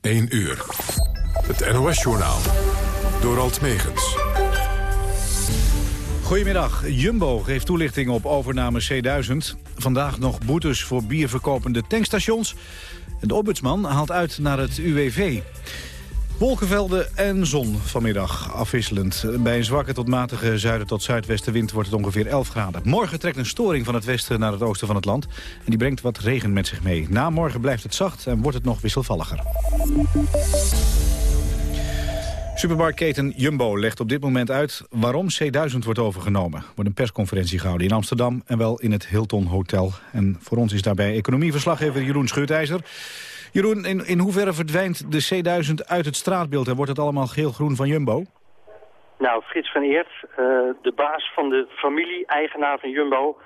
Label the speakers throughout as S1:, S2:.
S1: 1 uur. Het NOS-journaal. Door Alt Megens.
S2: Goedemiddag. Jumbo geeft toelichting op overname C1000. Vandaag nog boetes voor bierverkopende tankstations. de ombudsman haalt uit naar het UWV. Wolkenvelden en zon vanmiddag afwisselend. Bij een zwakke tot matige zuiden tot zuidwestenwind wordt het ongeveer 11 graden. Morgen trekt een storing van het westen naar het oosten van het land. En die brengt wat regen met zich mee. Na morgen blijft het zacht en wordt het nog wisselvalliger. Supermarktketen Jumbo legt op dit moment uit waarom C1000 wordt overgenomen. Er wordt een persconferentie gehouden in Amsterdam en wel in het Hilton Hotel. En voor ons is daarbij economieverslaggever Jeroen Schutijzer. Jeroen, in, in hoeverre verdwijnt de C1000 uit het straatbeeld en wordt het allemaal geel-groen van Jumbo?
S3: Nou, Frits van Eert, uh, de baas van de familie-eigenaar van Jumbo...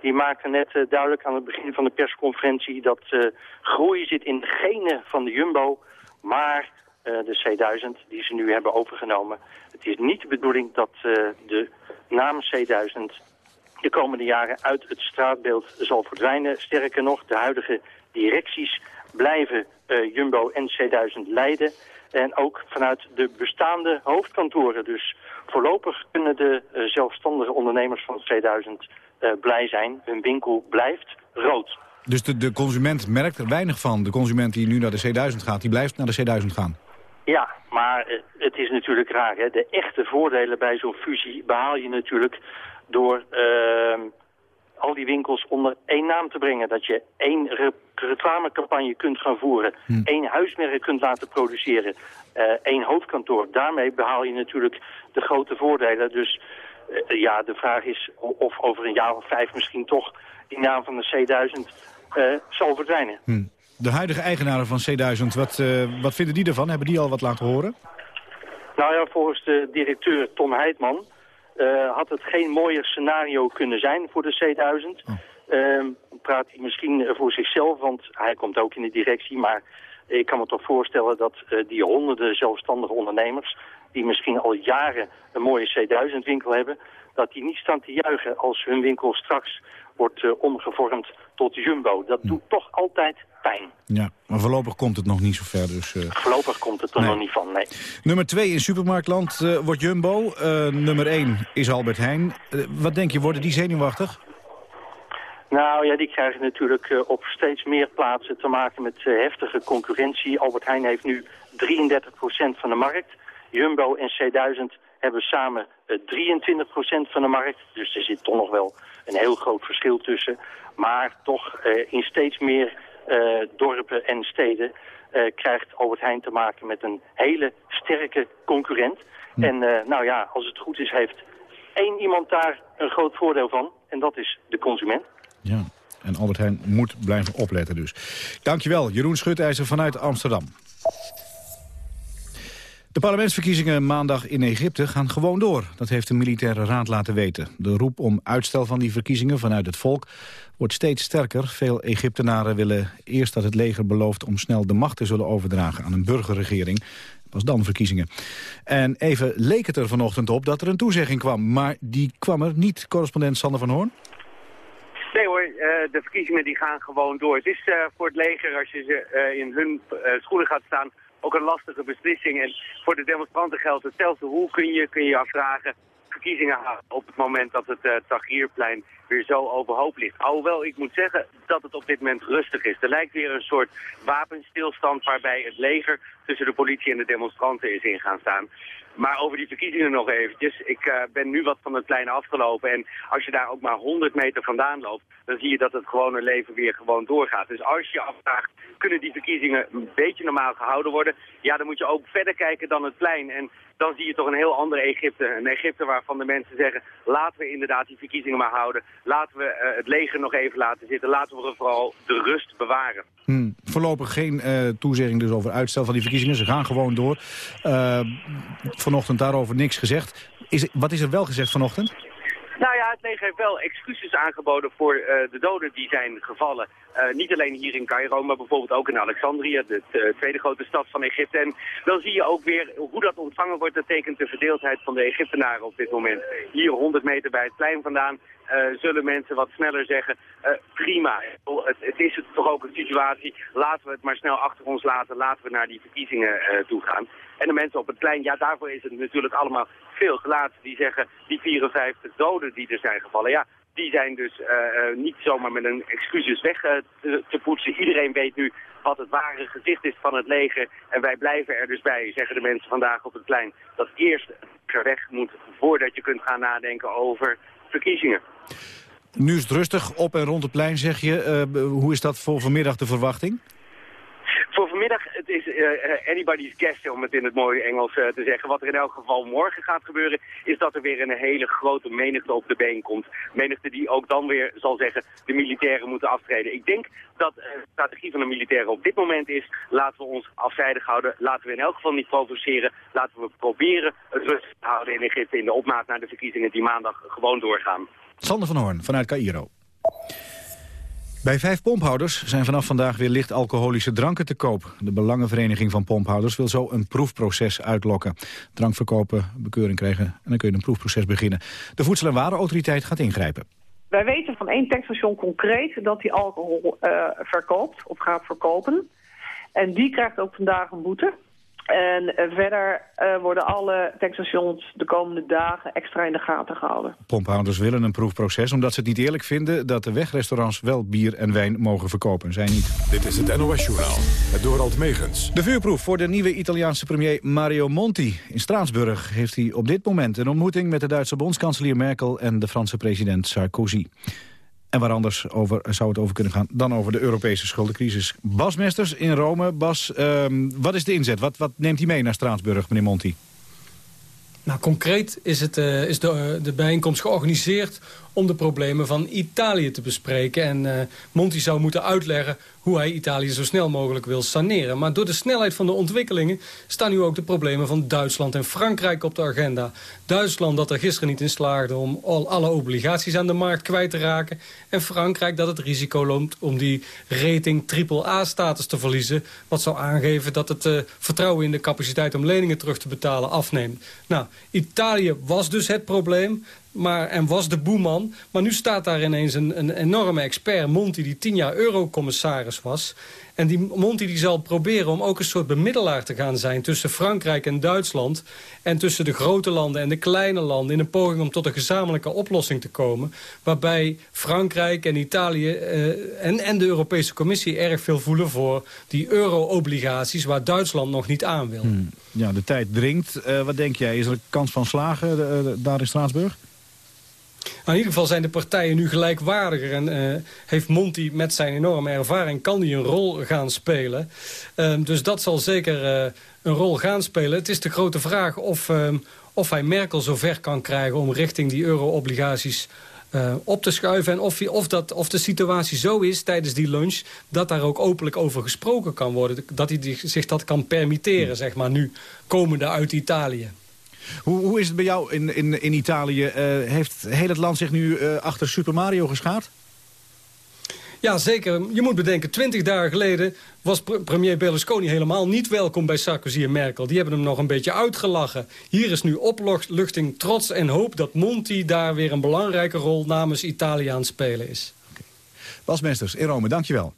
S3: die maakte net uh, duidelijk aan het begin van de persconferentie... dat uh, groei zit in de genen van de Jumbo... maar de C1000 die ze nu hebben overgenomen... het is niet de bedoeling dat de naam C1000 de komende jaren uit het straatbeeld zal verdwijnen. Sterker nog, de huidige directies blijven uh, Jumbo en C1000 leiden. En ook vanuit de bestaande hoofdkantoren. Dus voorlopig kunnen de uh, zelfstandige ondernemers van C1000 uh, eh, blij zijn. Hun winkel blijft rood.
S2: Dus de, de consument merkt er weinig van. De consument die nu naar de C1000 gaat, die blijft naar de C1000 gaan.
S3: Ja, maar het is natuurlijk raar. Hè? De echte voordelen bij zo'n fusie behaal je natuurlijk door ehm, al die winkels onder één naam te brengen. Dat je één re reclamecampagne kunt gaan voeren, hm. één huismerk kunt laten produceren, uh, één hoofdkantoor. Daarmee behaal je natuurlijk de grote voordelen. Dus uh, ja, de vraag is of over een jaar of vijf misschien toch die naam van de C1000 uh, eh, zal verdwijnen. Hm.
S2: De huidige eigenaren van C1000, wat, wat vinden die ervan? Hebben die al wat laten horen?
S3: Nou ja, volgens de directeur Tom Heidman uh, had het geen mooier scenario kunnen zijn voor de C1000. Oh. Uh, praat hij misschien voor zichzelf, want hij komt ook in de directie. Maar ik kan me toch voorstellen dat uh, die honderden zelfstandige ondernemers... die misschien al jaren een mooie C1000-winkel hebben... dat die niet staan te juichen als hun winkel straks wordt omgevormd tot Jumbo. Dat doet toch altijd pijn.
S2: Ja, maar voorlopig komt het nog niet zo ver. Dus, uh...
S3: Voorlopig komt het er nog niet van, nee.
S2: Nummer 2 in supermarktland uh, wordt Jumbo. Uh, nummer 1 is Albert Heijn. wat denk je, worden die zenuwachtig?
S3: Nou ja, die krijgen natuurlijk op steeds meer plaatsen te maken met heftige concurrentie. Albert Heijn heeft nu 33% van de markt. Jumbo en C1000 hebben samen 23% van de markt. Dus er zit toch nog wel een heel groot verschil tussen. Maar toch in steeds meer uh, dorpen en steden uh, krijgt Albert Heijn te maken met een hele sterke concurrent. Hm. En nou ja, als het goed is, heeft één iemand daar een groot voordeel van. En dat is de consument.
S2: Ja, en Albert Heijn moet blijven opletten dus. Dankjewel, Jeroen Schutijzer vanuit Amsterdam. De parlementsverkiezingen maandag in Egypte gaan gewoon door. Dat heeft de militaire raad laten weten. De roep om uitstel van die verkiezingen vanuit het volk wordt steeds sterker. Veel Egyptenaren willen eerst dat het leger belooft om snel de macht te zullen overdragen aan een burgerregering. Pas dan verkiezingen. En even leek het er vanochtend op dat er een toezegging kwam. Maar die kwam er niet, correspondent Sander van Hoorn.
S4: Nee hoor, uh, de verkiezingen die gaan gewoon door. Het is uh, voor het leger, als je ze uh, in hun schoenen gaat staan, ook een lastige beslissing. En voor de demonstranten geldt hetzelfde. Hoe kun je kun je afvragen verkiezingen houden op het moment dat het uh, Tahrirplein weer zo overhoop ligt. Alhoewel, ik moet zeggen dat het op dit moment rustig is. Er lijkt weer een soort wapenstilstand waarbij het leger tussen de politie en de demonstranten is in gaan staan. Maar over die verkiezingen nog eventjes. Ik uh, ben nu wat van het plein afgelopen. En als je daar ook maar 100 meter vandaan loopt, dan zie je dat het gewone leven weer gewoon doorgaat. Dus als je afvraagt, kunnen die verkiezingen een beetje normaal gehouden worden? Ja, dan moet je ook verder kijken dan het plein. En dan zie je toch een heel ander Egypte. Een Egypte waarvan de mensen zeggen, laten we inderdaad die verkiezingen maar houden. Laten we uh, het leger nog even laten zitten. Laten we vooral de rust bewaren.
S2: Hmm, voorlopig geen uh, toezegging dus over uitstel van die verkiezingen. Ze gaan gewoon door. Uh, vanochtend daarover niks gezegd. Is, wat is er wel gezegd vanochtend?
S4: Nou ja, het leger heeft wel excuses aangeboden voor uh, de doden die zijn gevallen. Uh, niet alleen hier in Cairo, maar bijvoorbeeld ook in Alexandrië, de tweede grote stad van Egypte. En dan zie je ook weer hoe dat ontvangen wordt. Dat tekent de verdeeldheid van de Egyptenaren op dit moment. Hier 100 meter bij het plein vandaan zullen mensen wat sneller zeggen, prima, het, het, is toch ook een situatie, laten we het maar snel achter ons laten, laten we naar die verkiezingen toe gaan. En de mensen op het plein, ja daarvoor is het natuurlijk allemaal veel gelaten. Die zeggen, die 54 doden die er zijn gevallen, ja, die zijn dus niet zomaar met een excuses weg te, te poetsen. Iedereen weet nu wat het ware gezicht is van het leger. En wij blijven er dus bij, zeggen de mensen vandaag op het plein, dat eerst er weg moet voordat je kunt gaan nadenken over verkiezingen.
S2: Nu is het rustig, op en rond het plein zeg je. Uh, hoe is dat voor vanmiddag de verwachting?
S4: Voor vanmiddag, het is uh, anybody's guess om het in het mooie Engels te zeggen. Wat er in elk geval morgen gaat gebeuren, is dat er weer een hele grote menigte op de been komt. Menigte die ook dan weer zal zeggen, de militairen moeten aftreden. Ik denk dat de strategie van de militairen op dit moment is, laten we ons afzijdig houden. Laten we in elk geval niet provoceren. Laten we proberen het rustig te houden in Egypte in de opmaat naar de verkiezingen die maandag gewoon doorgaan.
S2: Sander van Hoorn vanuit Cairo. Bij vijf pomphouders zijn vanaf vandaag weer licht alcoholische dranken te koop. De Belangenvereniging van Pomphouders wil zo een proefproces uitlokken. Drankverkopen, bekeuring krijgen en dan kun je een proefproces beginnen. De Voedsel- en Warenautoriteit gaat ingrijpen.
S5: Wij weten van één tankstation concreet dat hij alcohol uh, verkoopt of gaat verkopen. En die krijgt ook vandaag een boete. En uh, verder uh, worden alle tankstations de komende dagen extra in de gaten gehouden.
S2: Pomphouders willen een proefproces omdat ze het niet eerlijk vinden... dat de wegrestaurants wel bier en wijn mogen verkopen. Zij niet.
S1: Dit is het NOS-journaal, het Dorald Megens.
S2: De vuurproef voor de nieuwe Italiaanse premier Mario Monti. In Straatsburg heeft hij op dit moment een ontmoeting... met de Duitse bondskanselier Merkel en de Franse president Sarkozy. En waar anders over, zou het over kunnen gaan dan over de Europese schuldencrisis. Bas Mesters in Rome. Bas, um, wat is de inzet? Wat, wat neemt hij mee naar Straatsburg, meneer Monti?
S6: Nou, concreet is, het, uh, is de, de bijeenkomst georganiseerd om de problemen van Italië te bespreken. En uh, Monti zou moeten uitleggen hoe hij Italië zo snel mogelijk wil saneren. Maar door de snelheid van de ontwikkelingen staan nu ook de problemen van Duitsland en Frankrijk op de agenda. Duitsland dat er gisteren niet in slaagde om al alle obligaties aan de markt kwijt te raken. En Frankrijk dat het risico loopt om die rating AAA-status te verliezen. Wat zou aangeven dat het uh, vertrouwen in de capaciteit om leningen terug te betalen afneemt. Nou, Italië was dus het probleem maar, en was de boeman. Maar nu staat daar ineens een, een enorme expert, Monti, die tien jaar eurocommissaris was. En die Monti die zal proberen om ook een soort bemiddelaar te gaan zijn... tussen Frankrijk en Duitsland... en tussen de grote landen en de kleine landen... in een poging om tot een gezamenlijke oplossing te komen... waarbij Frankrijk en Italië uh, en, en de Europese Commissie... erg veel voelen voor die euro-obligaties... waar Duitsland nog niet aan wil. Hmm.
S2: Ja, de tijd dringt. Uh, wat denk jij? Is er een kans van slagen uh, daar in Straatsburg?
S6: Nou, in ieder geval zijn de partijen nu gelijkwaardiger. En uh, heeft Monti met zijn enorme ervaring... kan hij een rol gaan spelen. Uh, dus dat zal zeker uh, een rol gaan spelen. Het is de grote vraag of, ehm, of hij Merkel zover kan krijgen... om richting die euro-obligaties uh, op te schuiven. En of, of, dat, of de situatie zo is tijdens die lunch... dat daar ook openlijk over gesproken kan worden. Dat hij die, zich dat kan permitteren, zeg maar, nu komende uit Italië.
S2: Hoe, hoe is het bij jou in, in, in Italië? Uh, heeft heel het land zich nu uh, achter Super Mario geschaard?
S6: Ja, zeker. Je moet bedenken, twintig dagen geleden was premier Berlusconi helemaal niet welkom bij Sarkozy en Merkel. Die hebben hem nog een beetje uitgelachen. Hier is nu opluchting, trots en hoop dat Monti daar weer een belangrijke rol namens Italië aan het spelen is.
S2: Okay. Bas Mesters in Rome, dankjewel.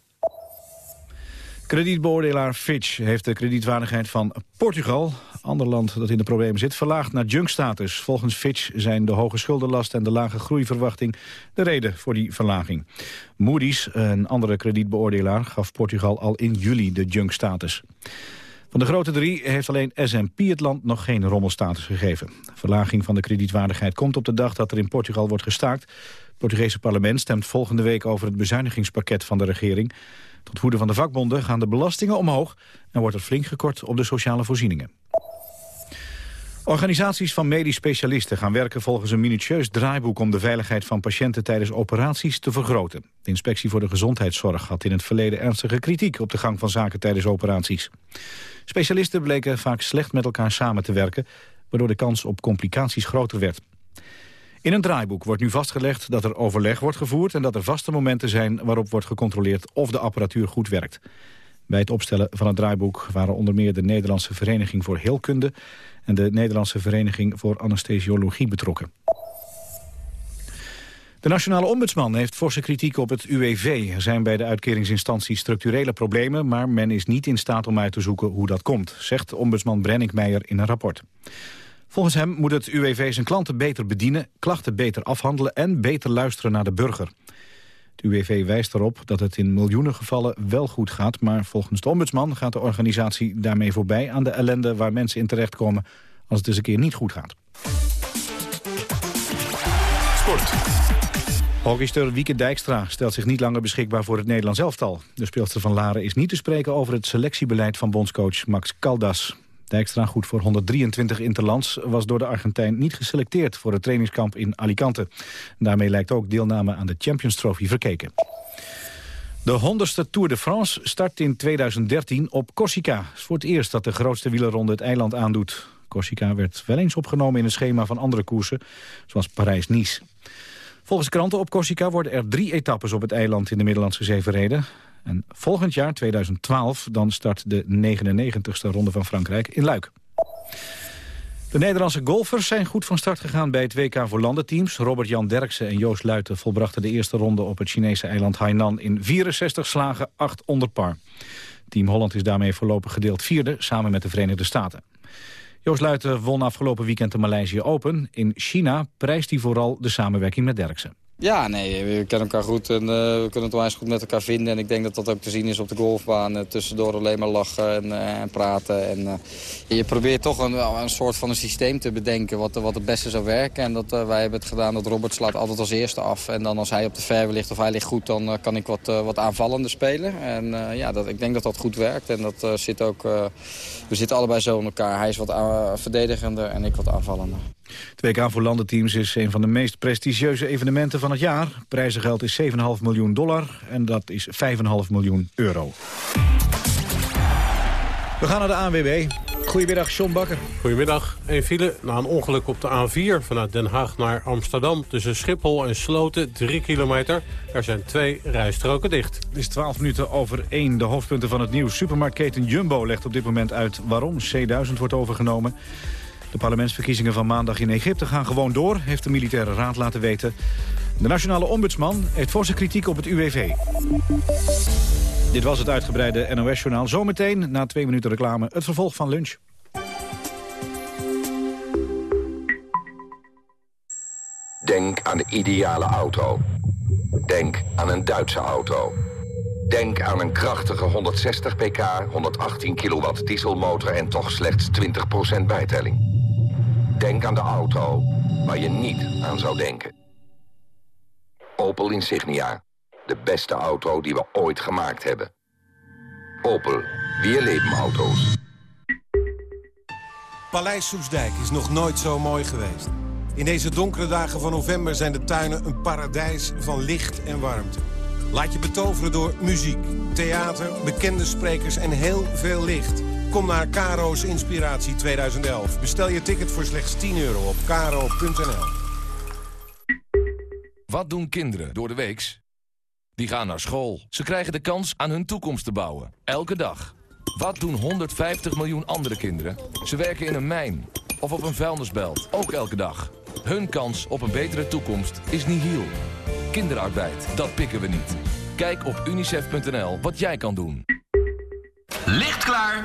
S2: Kredietbeoordelaar Fitch heeft de kredietwaardigheid van Portugal, ander land dat in de problemen zit, verlaagd naar junkstatus. Volgens Fitch zijn de hoge schuldenlast en de lage groeiverwachting de reden voor die verlaging. Moody's, een andere kredietbeoordelaar, gaf Portugal al in juli de junkstatus. Van de grote drie heeft alleen S&P het land nog geen rommelstatus gegeven. Verlaging van de kredietwaardigheid komt op de dag dat er in Portugal wordt gestaakt. Het Portugese parlement stemt volgende week over het bezuinigingspakket van de regering. Tot woede van de vakbonden gaan de belastingen omhoog... en wordt er flink gekort op de sociale voorzieningen. Organisaties van medisch specialisten gaan werken volgens een minutieus draaiboek om de veiligheid van patiënten tijdens operaties te vergroten. De Inspectie voor de Gezondheidszorg had in het verleden ernstige kritiek op de gang van zaken tijdens operaties. Specialisten bleken vaak slecht met elkaar samen te werken, waardoor de kans op complicaties groter werd. In een draaiboek wordt nu vastgelegd dat er overleg wordt gevoerd... en dat er vaste momenten zijn waarop wordt gecontroleerd of de apparatuur goed werkt. Bij het opstellen van het draaiboek waren onder meer de Nederlandse Vereniging voor Heelkunde... en de Nederlandse Vereniging voor Anesthesiologie betrokken. De nationale ombudsman heeft forse kritiek op het UWV. Er zijn bij de uitkeringsinstantie structurele problemen... maar men is niet in staat om uit te zoeken hoe dat komt... zegt ombudsman Brenninkmeijer in een rapport. Volgens hem moet het UWV zijn klanten beter bedienen... klachten beter afhandelen en beter luisteren naar de burger. Het UWV wijst erop dat het in miljoenen gevallen wel goed gaat... maar volgens de ombudsman gaat de organisatie daarmee voorbij... aan de ellende waar mensen in terechtkomen als het eens een keer niet goed gaat.
S1: Sport.
S2: Hockeyster Wieke Dijkstra stelt zich niet langer beschikbaar voor het Nederlands elftal. De speelster van Laren is niet te spreken over het selectiebeleid van bondscoach Max Caldas. Dijkstra, goed voor 123 interlands, was door de Argentijn niet geselecteerd voor het trainingskamp in Alicante. Daarmee lijkt ook deelname aan de Champions Trophy verkeken. De 100ste Tour de France start in 2013 op Corsica. Het is voor het eerst dat de grootste wielerronde het eiland aandoet. Corsica werd wel eens opgenomen in het schema van andere koersen, zoals Parijs-Nice. Volgens kranten op Corsica worden er drie etappes op het eiland in de Middellandse Zee verreden. En volgend jaar, 2012, dan start de 99ste ronde van Frankrijk in Luik. De Nederlandse golfers zijn goed van start gegaan bij het WK voor landenteams. Robert-Jan Derksen en Joost Luiten volbrachten de eerste ronde op het Chinese eiland Hainan in 64 slagen, 8 onder par. Team Holland is daarmee voorlopig gedeeld vierde, samen met de Verenigde Staten. Joost Luiten won afgelopen weekend de Maleisië Open. In China prijst hij vooral de samenwerking met Derksen.
S7: Ja, nee, we kennen elkaar goed en uh, we kunnen het onwijs goed met elkaar vinden. En ik denk dat dat ook te zien is op de golfbaan. Uh, tussendoor alleen maar lachen en, en praten. En, je probeert toch een, een, soort van een systeem te bedenken wat, wat het beste zou werken. En dat, wij hebben het gedaan dat Robert slaat altijd als eerste af. En dan als hij op de fairway ligt of hij ligt goed, dan kan ik wat, wat aanvallender spelen. En ja, dat, ik denk dat dat goed werkt. En dat zit ook, we zitten allebei zo in elkaar. Hij is wat verdedigender en ik wat aanvallender.
S2: Het WK voor landenteams is een van de meest prestigieuze evenementen van het jaar. Prijzengeld is 7,5 miljoen dollar en dat is 5,5 miljoen euro. We gaan naar de ANWB. Goedemiddag, John Bakker.
S8: Goedemiddag. Een file na een ongeluk op de A4 vanuit Den Haag naar Amsterdam... tussen Schiphol en Sloten, 3 kilometer. Er zijn twee rijstroken dicht.
S2: Het is 12 minuten over 1. De hoofdpunten van het nieuws. Supermarktketen Jumbo legt op dit moment uit waarom C1000 wordt overgenomen. De parlementsverkiezingen van maandag in Egypte gaan gewoon door... heeft de militaire raad laten weten. De nationale ombudsman heeft zijn kritiek op het UWV. Dit was het uitgebreide NOS-journaal. Zometeen, na twee minuten reclame, het vervolg van lunch.
S9: Denk aan de ideale auto. Denk aan een Duitse auto. Denk aan een krachtige 160 pk, 118 kilowatt dieselmotor en toch slechts 20% bijtelling. Denk aan de auto waar je niet aan zou denken. Opel Insignia. De beste auto die we ooit gemaakt hebben. Opel. Weer leven auto's.
S10: Paleis Soesdijk is nog nooit zo mooi geweest. In deze donkere dagen van november zijn de tuinen een paradijs van licht en warmte. Laat je betoveren door muziek, theater, bekende sprekers en heel veel licht. Kom naar Caro's Inspiratie 2011. Bestel je ticket voor slechts 10 euro op caro.nl.
S11: Wat doen kinderen door de weeks? Die gaan naar school. Ze krijgen de kans aan hun toekomst te bouwen. Elke dag. Wat doen 150 miljoen andere kinderen? Ze werken in een mijn of op een vuilnisbelt. Ook elke dag. Hun kans op een betere toekomst is nihil. Kinderarbeid, dat pikken we niet. Kijk op unicef.nl wat jij kan doen.
S12: Licht klaar,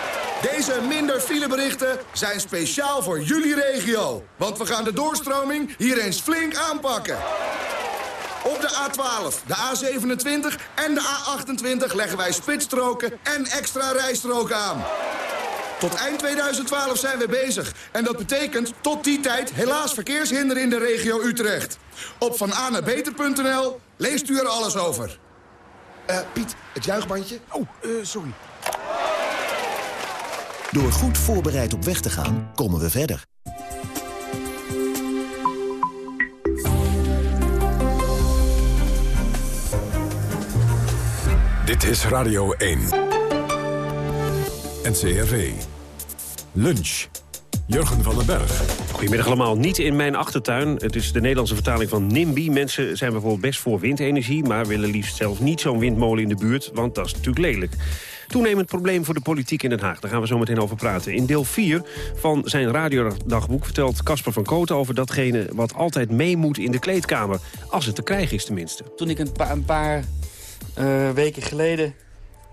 S13: Deze minder fileberichten zijn speciaal voor jullie regio. Want we gaan de doorstroming hier eens flink aanpakken. Op de A12, de A27 en de A28 leggen wij spitsstroken en extra rijstroken aan. Tot eind 2012 zijn we bezig. En dat betekent tot die tijd helaas verkeershinder in de regio Utrecht. Op vananabeter.nl leest u er alles over. Uh, Piet, het juichbandje. Oh, uh, sorry.
S14: Door goed voorbereid op weg te gaan, komen we verder.
S1: Dit is Radio 1. NCRV. Lunch. Jurgen van den Berg.
S15: Goedemiddag allemaal. Niet in mijn achtertuin. Het is de Nederlandse vertaling van NIMBY. Mensen zijn bijvoorbeeld best voor windenergie... maar willen liefst zelf niet zo'n windmolen in de buurt... want dat is natuurlijk lelijk. Toenemend probleem voor de politiek in Den Haag. Daar gaan we zo meteen over praten. In deel 4 van zijn radiodagboek vertelt Casper van Kooten over datgene... wat altijd mee moet in de kleedkamer. Als het te krijgen is tenminste.
S16: Toen ik een, een paar uh, weken geleden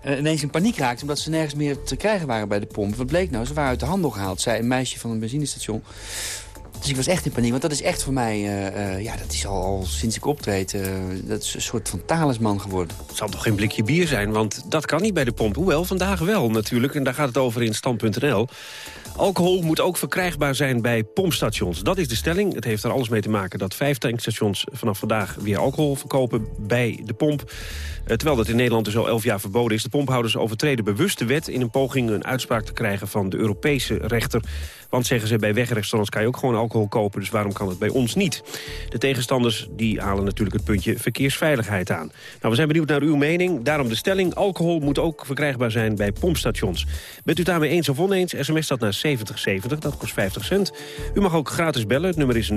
S16: uh, ineens in paniek raakte... omdat ze nergens meer te krijgen waren bij de pomp. Wat bleek nou? Ze waren uit de handel gehaald, zei een meisje van een benzinestation. Dus ik was echt in paniek, want dat is echt voor mij... Uh, uh, ja, dat is al, al sinds ik optreed, uh, dat is een soort van talisman geworden.
S15: Het zal toch geen blikje bier zijn, want dat kan niet bij de pomp. Hoewel, vandaag wel natuurlijk, en daar gaat het over in stand.nl. Alcohol moet ook verkrijgbaar zijn bij pompstations. Dat is de stelling. Het heeft er alles mee te maken dat vijf tankstations vanaf vandaag weer alcohol verkopen bij de pomp. Terwijl dat in Nederland dus al elf jaar verboden is. De pomphouders overtreden bewust de wet in een poging een uitspraak te krijgen van de Europese rechter. Want zeggen ze, bij wegrestaurants kan je ook gewoon alcohol kopen, dus waarom kan het bij ons niet? De tegenstanders die halen natuurlijk het puntje verkeersveiligheid aan. Nou, we zijn benieuwd naar uw mening. Daarom de stelling, alcohol moet ook verkrijgbaar zijn bij pompstations. Bent u daarmee eens of oneens, sms dat naar 7070, dat kost 50 cent. U mag ook gratis bellen, het nummer is 0800-1101.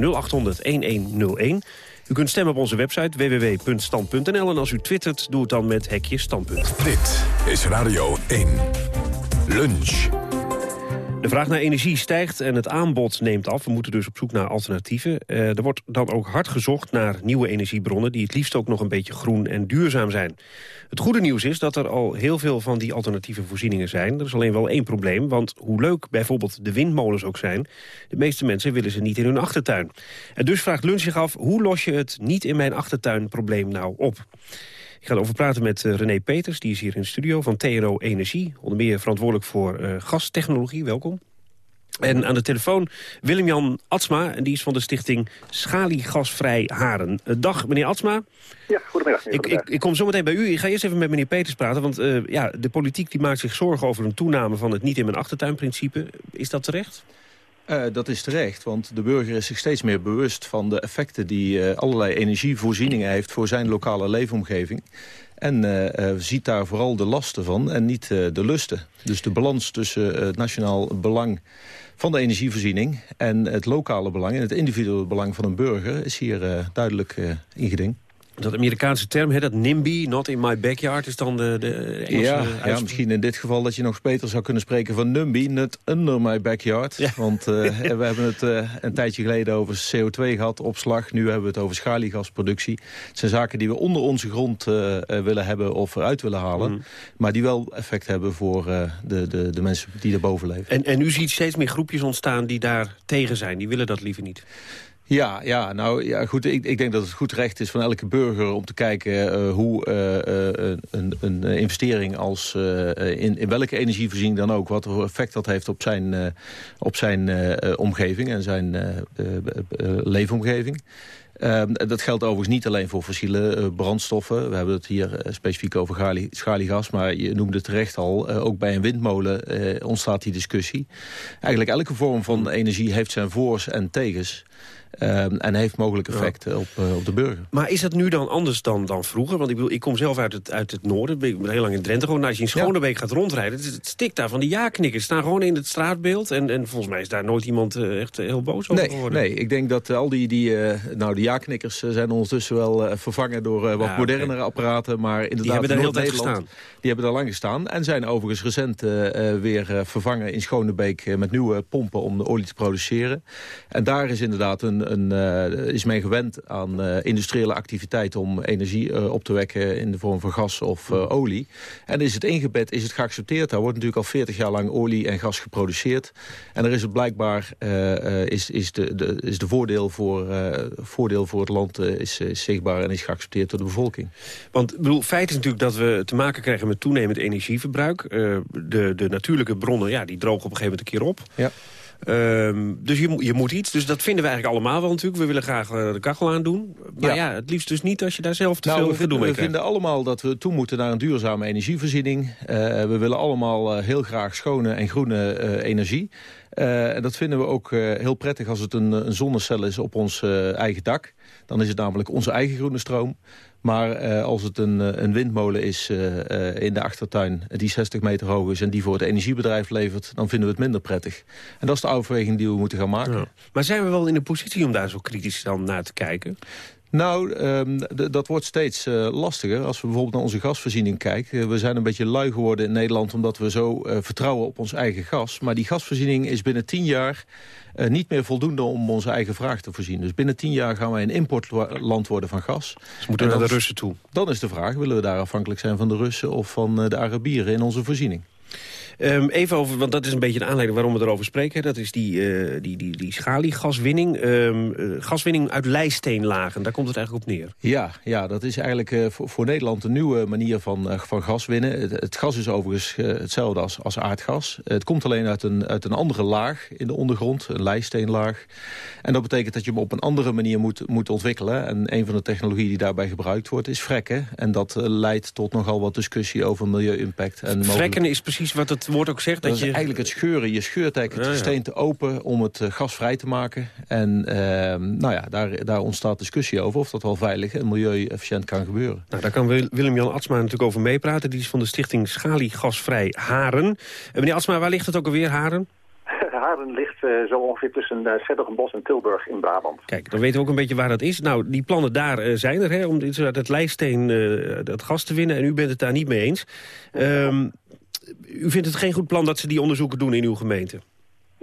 S15: U kunt stemmen op onze website www.stand.nl. En als u twittert, doe het dan met hekje standpunt.
S1: Dit is Radio 1. Lunch.
S15: De vraag naar energie stijgt en het aanbod neemt af. We moeten dus op zoek naar alternatieven. Uh, er wordt dan ook hard gezocht naar nieuwe energiebronnen... die het liefst ook nog een beetje groen en duurzaam zijn. Het goede nieuws is dat er al heel veel van die alternatieve voorzieningen zijn. Er is alleen wel één probleem, want hoe leuk bijvoorbeeld de windmolens ook zijn... de meeste mensen willen ze niet in hun achtertuin. En dus vraagt Lunch zich af, hoe los je het niet in mijn achtertuin probleem nou op? Ik ga erover praten met uh, René Peters, die is hier in de studio van TNO Energie. Onder meer verantwoordelijk voor uh, gastechnologie. Welkom. En aan de telefoon Willem-Jan Atsma, en die is van de stichting Schaliegasvrij Haren. Uh, dag, meneer Atsma.
S17: Ja, goedemiddag.
S15: Ik, ik, ik, kom zo meteen bij u. Ik ga eerst even met meneer Peters praten, want uh, ja, de politiek die maakt zich zorgen over een toename van het niet in mijn achtertuin principe. Is dat terecht?
S18: Uh, dat is terecht, want de burger is zich steeds meer bewust van de effecten die uh, allerlei energievoorzieningen heeft voor zijn lokale leefomgeving. En uh, ziet daar vooral de lasten van en niet de lusten. Dus de balans tussen het nationaal belang van de energievoorziening en het lokale belang en het individuele belang van een burger is hier duidelijk ingeding.
S15: Dat Amerikaanse term, hè, dat NIMBY, not in my backyard, is dan de, de Engelse
S18: ja, ja, misschien in dit geval dat je nog beter zou kunnen spreken van NIMBY, not under my backyard. Ja. Want uh, we hebben het uh, een tijdje geleden over CO2 gehad, opslag. Nu hebben we het over schaliegasproduktie. Het zijn zaken die we onder onze grond uh, willen hebben of eruit willen halen. Mm. Maar die wel effect hebben voor de, de, de mensen die erboven leven.
S15: En, en u ziet steeds meer groepjes ontstaan die daar tegen zijn. Die willen dat liever niet.
S18: Ja, ja, nou ja, goed. Ik, ik denk dat het goed recht is van elke burger om te kijken uh, hoe uh, uh, een, een, investering als in, in welke energievoorziening dan ook, wat voor effect dat heeft op zijn, op zijn omgeving en zijn leefomgeving. Uh, dat geldt overigens niet alleen voor fossiele brandstoffen. We hebben het hier specifiek over schaliegas. Maar je noemde het terecht al. ook bij een windmolen ontstaat die discussie. Eigenlijk elke vorm van energie heeft zijn voors en tegens. Um, en heeft mogelijk effect ja. op, uh, op de burger.
S15: Maar is dat nu dan anders dan, dan vroeger? Want ik, bedoel, ik kom zelf uit het, uit het noorden. Ik ben heel lang in Drenthe. Gewoon, als je in Schonebeek ja. gaat rondrijden, het, het stikt daar van die ja-knikkers. staan gewoon in het straatbeeld. En, en volgens mij is daar nooit iemand uh, echt heel boos over
S18: nee,
S15: geworden.
S18: Nee, ik denk dat al die, die nou, de ja-knikkers zijn ondertussen wel vervangen door wat ja, modernere okay. apparaten. Maar inderdaad,
S15: die hebben daar heel tijd gestaan.
S18: Die hebben daar lang gestaan. En zijn overigens recent weer vervangen in Schonebeek met nieuwe pompen om de olie te produceren. En daar is inderdaad een, een is men gewend aan uh, industriële activiteit om energie uh, op te wekken in de vorm van gas of olie. En is het ingebed, is het geaccepteerd. Daar wordt natuurlijk al 40 jaar lang olie en gas geproduceerd. En er is het blijkbaar, is, is, de, de, is de voordeel voor, voordeel voor het land is, is, zichtbaar en is geaccepteerd door de bevolking.
S15: Want bedoel, feit is natuurlijk dat we te maken krijgen met toenemend energieverbruik. de, de natuurlijke bronnen, ja, die drogen op een gegeven moment een keer op.
S18: Ja.
S15: Um, dus je, je moet iets. Dus dat vinden we eigenlijk allemaal wel natuurlijk. We willen graag uh, de kachel aandoen. Maar ja. ja. het liefst dus niet als je daar zelf te
S18: nou,
S15: veel
S18: we
S15: vinden,
S18: mee We vinden allemaal dat we toe moeten naar een duurzame energievoorziening. Uh, we willen allemaal uh, heel graag schone en groene energie. En dat vinden we ook heel prettig als het een, een zonnecel is op ons eigen dak. Dan is het namelijk onze eigen groene stroom. Maar als het een, een windmolen is in de achtertuin die 60 meter hoog is... en die voor het energiebedrijf levert, dan vinden we het minder prettig. En dat is de overweging die we moeten gaan maken.
S15: Maar zijn we wel in de positie om daar zo kritisch dan naar te kijken?
S18: Nou, um, dat wordt steeds uh, lastiger. Als we bijvoorbeeld naar onze gasvoorziening kijken. we zijn een beetje lui geworden in Nederland... omdat we zo uh, vertrouwen op ons eigen gas. Maar die gasvoorziening is binnen tien jaar... Niet meer voldoende om onze eigen vraag te voorzien. Dus binnen tien jaar gaan wij een importland worden van gas.
S15: Dus moeten we naar de Russen toe?
S18: Dan is de vraag, willen we daar afhankelijk zijn van de Russen... of van de Arabieren in onze voorziening?
S15: Um, even over, want dat is een beetje de aanleiding waarom we erover spreken. Dat is die, uh, die, die, die schaliegaswinning. Um, uh, gaswinning uit lijsteenlagen, daar komt het eigenlijk op neer.
S18: Ja, ja dat is eigenlijk uh, voor, voor, Nederland een nieuwe manier van, van gas winnen. Het, het, gas is overigens hetzelfde als, als aardgas. Het komt alleen uit een, uit een andere laag in de ondergrond, een lijsteenlaag. En dat betekent dat je hem op een andere manier moet, moet ontwikkelen. En een van de technologieën die daarbij gebruikt wordt is frekken. En dat leidt tot nogal wat discussie over milieu-impact.
S15: Frekken is precies wat het woord ook zegt.
S18: Dat,
S15: dat
S18: je...
S15: is
S18: eigenlijk het scheuren. Je scheurt eigenlijk het gesteente open om het uh, gas vrij te maken. En uh, nou ja, daar, daar ontstaat discussie over of dat wel veilig en milieu-efficiënt kan gebeuren.
S15: Nou, daar kan Willem-Jan Atsma natuurlijk over meepraten. Die is van de stichting Schaliegasvrij Haren. En meneer Atsma, waar ligt het ook alweer, Haren?
S17: Haren ligt uh, zo ongeveer tussen uh, en Tilburg in Brabant.
S15: Kijk, dan weten we ook een beetje waar dat is. Nou, die plannen daar uh, zijn er, hè, om uit het lijststeen dat gas te winnen. En u bent het daar niet mee eens. Um, u vindt het geen goed plan dat ze die onderzoeken doen in uw gemeente?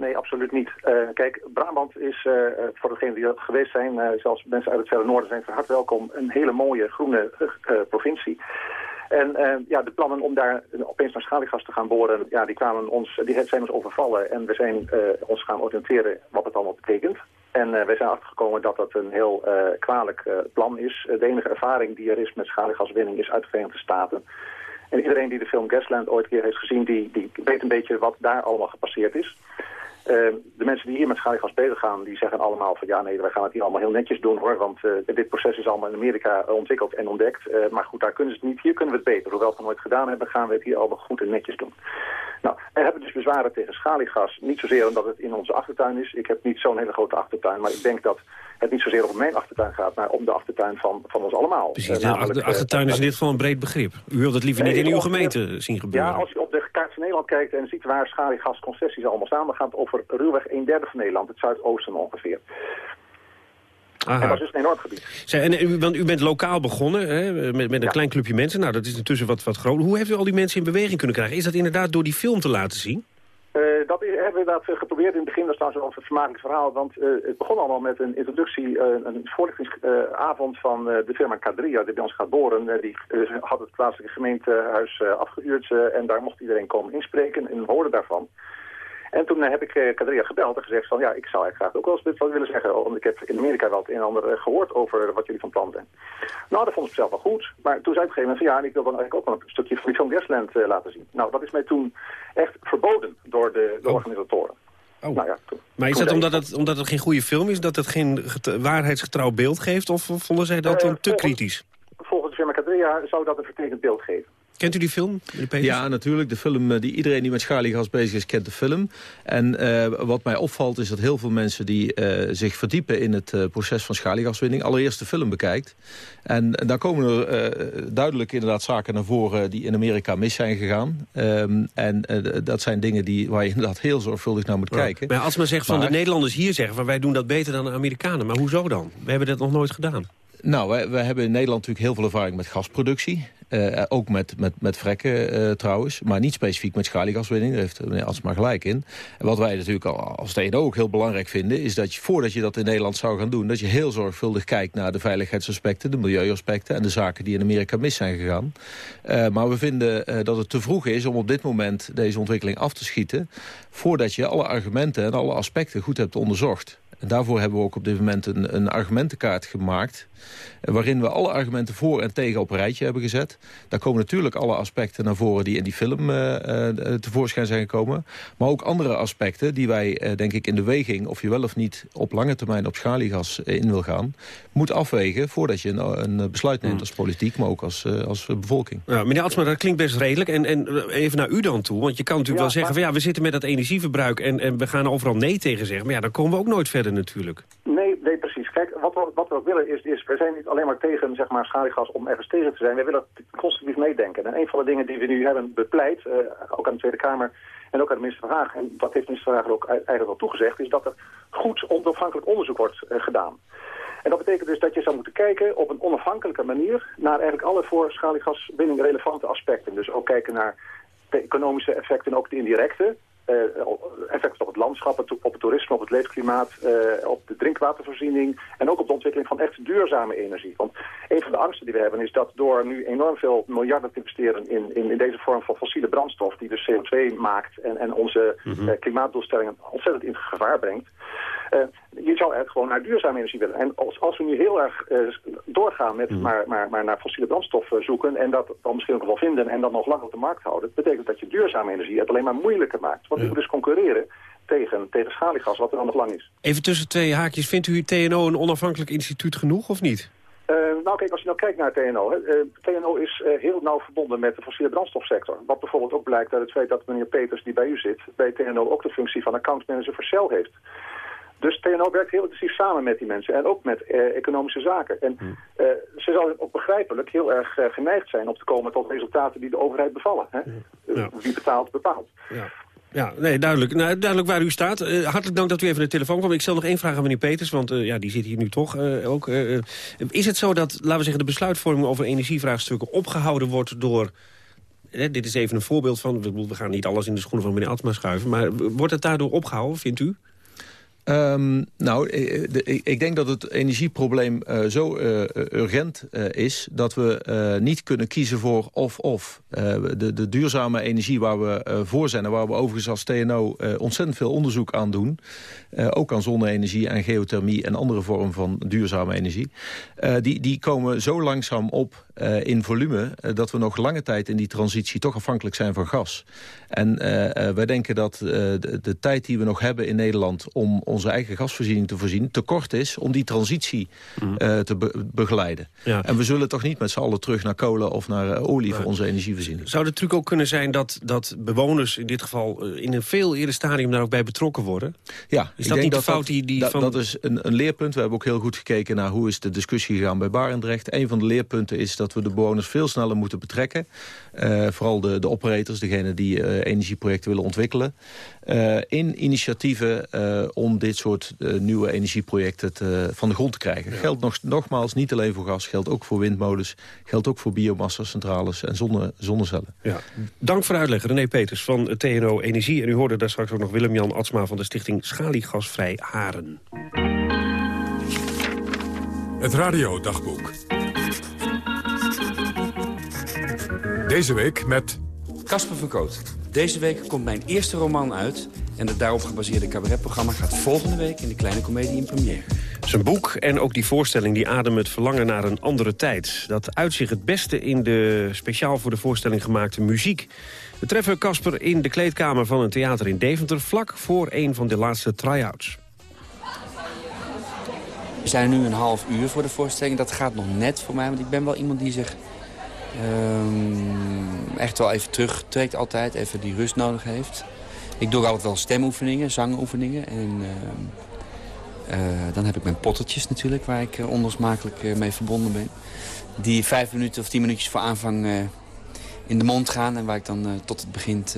S17: Nee, absoluut niet. Uh, kijk, Brabant is, uh, voor degenen die er geweest zijn, uh, zelfs mensen uit het verre noorden zijn van harte welkom, een hele mooie groene provincie. En ja, de plannen om daar opeens naar schaliegas te gaan boren, ja, die, kwamen ons, die zijn ons overvallen. En we zijn ons gaan oriënteren wat het allemaal betekent. En wij zijn achtergekomen dat dat een heel kwalijk plan is. de enige ervaring die er is met schaliegaswinning is uit de Verenigde Staten. En iedereen die de film Gasland ooit keer heeft gezien, die, die weet een beetje wat daar allemaal gepasseerd is. Uh, de mensen die hier met schaliegas bezig gaan, die zeggen allemaal van ja nee, wij gaan het hier allemaal heel netjes doen hoor. Want uh, dit proces is allemaal in Amerika ontwikkeld en ontdekt. Maar goed, daar kunnen ze het niet. Hier kunnen we het beter. Hoewel we het nooit gedaan hebben, gaan we het hier allemaal goed en netjes doen. Nou, we hebben dus bezwaren tegen schaliegas. Niet zozeer omdat het in onze achtertuin is. Ik heb niet zo'n hele grote achtertuin, maar ik denk dat het niet zozeer om mijn achtertuin gaat, maar om de achtertuin van, van ons allemaal.
S15: Precies, uh, de achtertuin is in dit geval een breed begrip. U wilt het liever nee, niet in uw gemeente zien gebeuren.
S17: Ja, als je op de kaart van Nederland kijkt en ziet waar schaliegasconcessies allemaal staan, dan gaat het over ruwweg een derde van Nederland, het zuidoosten ongeveer. Aha. En dat is dus een enorm gebied.
S15: Zij, en u, want u bent lokaal begonnen, hè, met, met een ja. klein clubje mensen. Nou, dat is intussen wat, wat groot. Hoe heeft u al die mensen in beweging kunnen krijgen? Is dat inderdaad door die film te laten zien?
S17: Uh, dat hebben we inderdaad geprobeerd. In het begin was het trouwens een vermakelijk verhaal. Want uh, het begon allemaal met een introductie, een voorlichtingsavond van de firma Cadria, die bij ons gaat boren. die had het plaatselijke gemeentehuis afgehuurd en daar mocht iedereen komen inspreken en hoorde daarvan. En toen heb ik uh, Kadria gebeld en gezegd van ja, ik zou eigenlijk graag ook wel eens dit wat willen zeggen. Want ik heb in Amerika wel het een en ander gehoord over wat jullie van plan zijn. Nou, dat vond ik zelf wel goed. Maar toen zei ik op een gegeven moment van ja, en ik wil dan eigenlijk ook wel een stukje van die film Gasland uh, laten zien. Nou, dat is mij toen echt verboden door de, de oh. organisatoren.
S15: Oh. Nou ja, toen, maar is dat omdat het, omdat het geen goede film is? Dat het geen waarheidsgetrouw beeld geeft? Of vonden zij dat uh, te kritisch?
S17: Volgens de firma Kadria zou dat een vertekend beeld geven.
S15: Kent u die film?
S18: Ja, natuurlijk. De film, die, iedereen die met schaliegas bezig is, kent de film. En uh, wat mij opvalt is dat heel veel mensen die uh, zich verdiepen in het uh, proces van schaliegaswinning... allereerst de film bekijkt. En daar komen er duidelijk inderdaad zaken naar voren die in Amerika mis zijn gegaan. Um, en dat zijn dingen die, waar je inderdaad heel zorgvuldig naar moet ja. kijken.
S15: Maar als men zegt van de Nederlanders hier zeggen... van wij doen dat beter dan de Amerikanen. Maar hoezo dan? We hebben dat nog nooit gedaan.
S18: Nou, wij, wij, hebben in Nederland natuurlijk heel veel ervaring met gasproductie. Uh, ook met, met, met vrekken uh, trouwens, maar niet specifiek met schaliegaswinning. Daar heeft meneer Asma gelijk in. En wat wij natuurlijk als TNO ook heel belangrijk vinden... is dat je voordat je dat in Nederland zou gaan doen... dat je heel zorgvuldig kijkt naar de veiligheidsaspecten... de milieuaspecten en de zaken die in Amerika mis zijn gegaan. Uh, maar we vinden dat het te vroeg is om op dit moment deze ontwikkeling af te schieten... voordat je alle argumenten en alle aspecten goed hebt onderzocht. En daarvoor hebben we ook op dit moment een, een argumentenkaart gemaakt... waarin we alle argumenten voor en tegen op een rijtje hebben gezet. Daar komen natuurlijk alle aspecten naar voren die in die film tevoorschijn zijn gekomen. Maar ook andere aspecten die wij, denk ik, in de weging... of je wel of niet op lange termijn op schaliegas in wil gaan... moet afwegen voordat je een, een besluit neemt hmm. als politiek... maar ook als, als bevolking.
S15: Ja, meneer Atsma, dat klinkt best redelijk. En, en even naar u dan toe, want je kan natuurlijk wel zeggen... van ja, we zitten met dat energieverbruik en, en we gaan overal nee tegen zeggen. Maar ja, dan komen we ook nooit verder natuurlijk.
S17: Nee, nee precies. Kijk, wat we, wat we ook willen is, we zijn niet alleen maar tegen zeg maar, schaliegas om ergens tegen te zijn. Wij willen constructief meedenken. En een van de dingen die we nu hebben bepleit, uh, ook aan de Tweede Kamer... En ook aan de minister Van Haag, en dat heeft minister Van Haag ook eigenlijk al toegezegd... is dat er goed onafhankelijk onderzoek wordt uh, gedaan. En dat betekent dus dat je zou moeten kijken op een onafhankelijke manier... naar eigenlijk alle voor schaliegaswinning relevante aspecten. Dus ook kijken naar de economische effecten, ook de indirecte. Uh, effecten op het landschap, op het toerisme, op het leefklimaat, uh, op de drinkwatervoorziening en ook op de ontwikkeling van echt duurzame energie. Want een van de angsten die we hebben is dat door nu enorm veel miljarden te investeren in, in, in deze vorm van fossiele brandstof die dus CO2 maakt en, en onze mm klimaatdoelstellingen ontzettend in gevaar brengt, je zou eigenlijk gewoon naar duurzame energie willen. En als, als we nu heel erg doorgaan met mm. maar, maar, maar naar fossiele brandstof zoeken... en dat dan misschien ook wel vinden en dan nog lang op de markt houden... betekent dat je duurzame energie het alleen maar moeilijker maakt. Want moet dus concurreren tegen, tegen schaliegas, wat er dan nog lang is.
S15: Even tussen twee haakjes. Vindt u TNO een onafhankelijk instituut genoeg of niet?
S17: Uh, nou kijk, als je nou kijkt naar TNO. Hè, uh, TNO is uh, heel nauw verbonden met de fossiele brandstofsector. Wat bijvoorbeeld ook blijkt uit het feit dat meneer Peters, die bij u zit... bij TNO ook de functie van accountmanager voor Shell heeft. Dus TNO werkt heel intensief samen met die mensen en ook met economische zaken. En uh, ze zal ook begrijpelijk heel erg geneigd zijn om te komen tot resultaten die de overheid bevallen. Hè? Ja. Wie betaalt, bepaalt.
S15: Ja. Ja, nee, duidelijk. Nou, duidelijk waar u staat. Uh, hartelijk dank dat u even naar de telefoon kwam. Ik stel nog één vraag aan meneer Peters, want uh, ja, die zit hier nu toch uh, ook. is het zo dat, laten we zeggen, de besluitvorming over energievraagstukken opgehouden wordt door... dit is even een voorbeeld van, we gaan niet alles in de schoenen van meneer Atma schuiven... maar wordt het daardoor opgehouden, vindt u?
S18: Um, nou, ik, ik denk dat het energieprobleem uh, zo urgent is... dat we niet kunnen kiezen voor of-of. de, de, duurzame energie waar we voor zijn... en waar we overigens als TNO ontzettend veel onderzoek aan doen... ook aan zonne-energie, aan geothermie en andere vormen van duurzame energie... die, die komen zo langzaam op in volume... Dat we nog lange tijd in die transitie toch afhankelijk zijn van gas. En wij denken dat de, de, tijd die we nog hebben in Nederland... om onze eigen gasvoorziening te voorzien... te kort is om die transitie mm. te be begeleiden. Ja. En we zullen toch niet met z'n allen terug naar kolen of naar olie... voor onze energievoorziening.
S15: Zou de truc ook kunnen zijn dat, dat bewoners in dit geval... in een veel eerder stadium daar ook bij betrokken worden?
S18: Ja.
S15: Is dat niet de fout die... die
S18: dat,
S15: van...
S18: dat is een, een leerpunt. We hebben ook heel goed gekeken naar hoe is de discussie gegaan bij Barendrecht. Een van de leerpunten is dat we de bewoners veel sneller moeten betrekken. Uh, vooral de, de operators, degene die uh, energieprojecten willen ontwikkelen. Uh, in initiatieven om dit soort nieuwe energieprojecten te, van de grond te krijgen. Ja. Geldt nog, nogmaals niet alleen voor gas, geldt ook voor windmolens. Geldt ook voor biomassa-centrales en zonne, zonnecellen.
S15: Ja. Dank voor de uitleg, René Peters van TNO Energie. En u hoorde daar straks ook nog Willem-Jan Atsma van de stichting Schaliegasvrij Haren.
S1: Het radiodagboek. Deze week met...
S16: Casper Verkoot. Deze week komt mijn eerste roman uit... en het daarop gebaseerde cabaretprogramma gaat volgende week... in de Kleine Comedie in première.
S15: Zijn boek en ook die voorstelling die ademen het verlangen naar een andere tijd. Dat uitzicht het beste in de speciaal voor de voorstelling gemaakte muziek. We treffen Casper in de kleedkamer van een theater in Deventer... vlak voor een van de laatste try-outs.
S16: We zijn nu een half uur voor de voorstelling. Dat gaat nog net voor mij, want ik ben wel iemand die zich Um, echt wel even terugtrekt altijd, even die rust nodig heeft. Ik doe altijd wel stemoefeningen, zangoefeningen. En uh, uh, dan heb ik mijn pottetjes natuurlijk, waar ik uh, onlosmakelijk mee verbonden ben. Die vijf minuten of tien minuutjes voor aanvang in de mond gaan. En waar ik dan tot het begint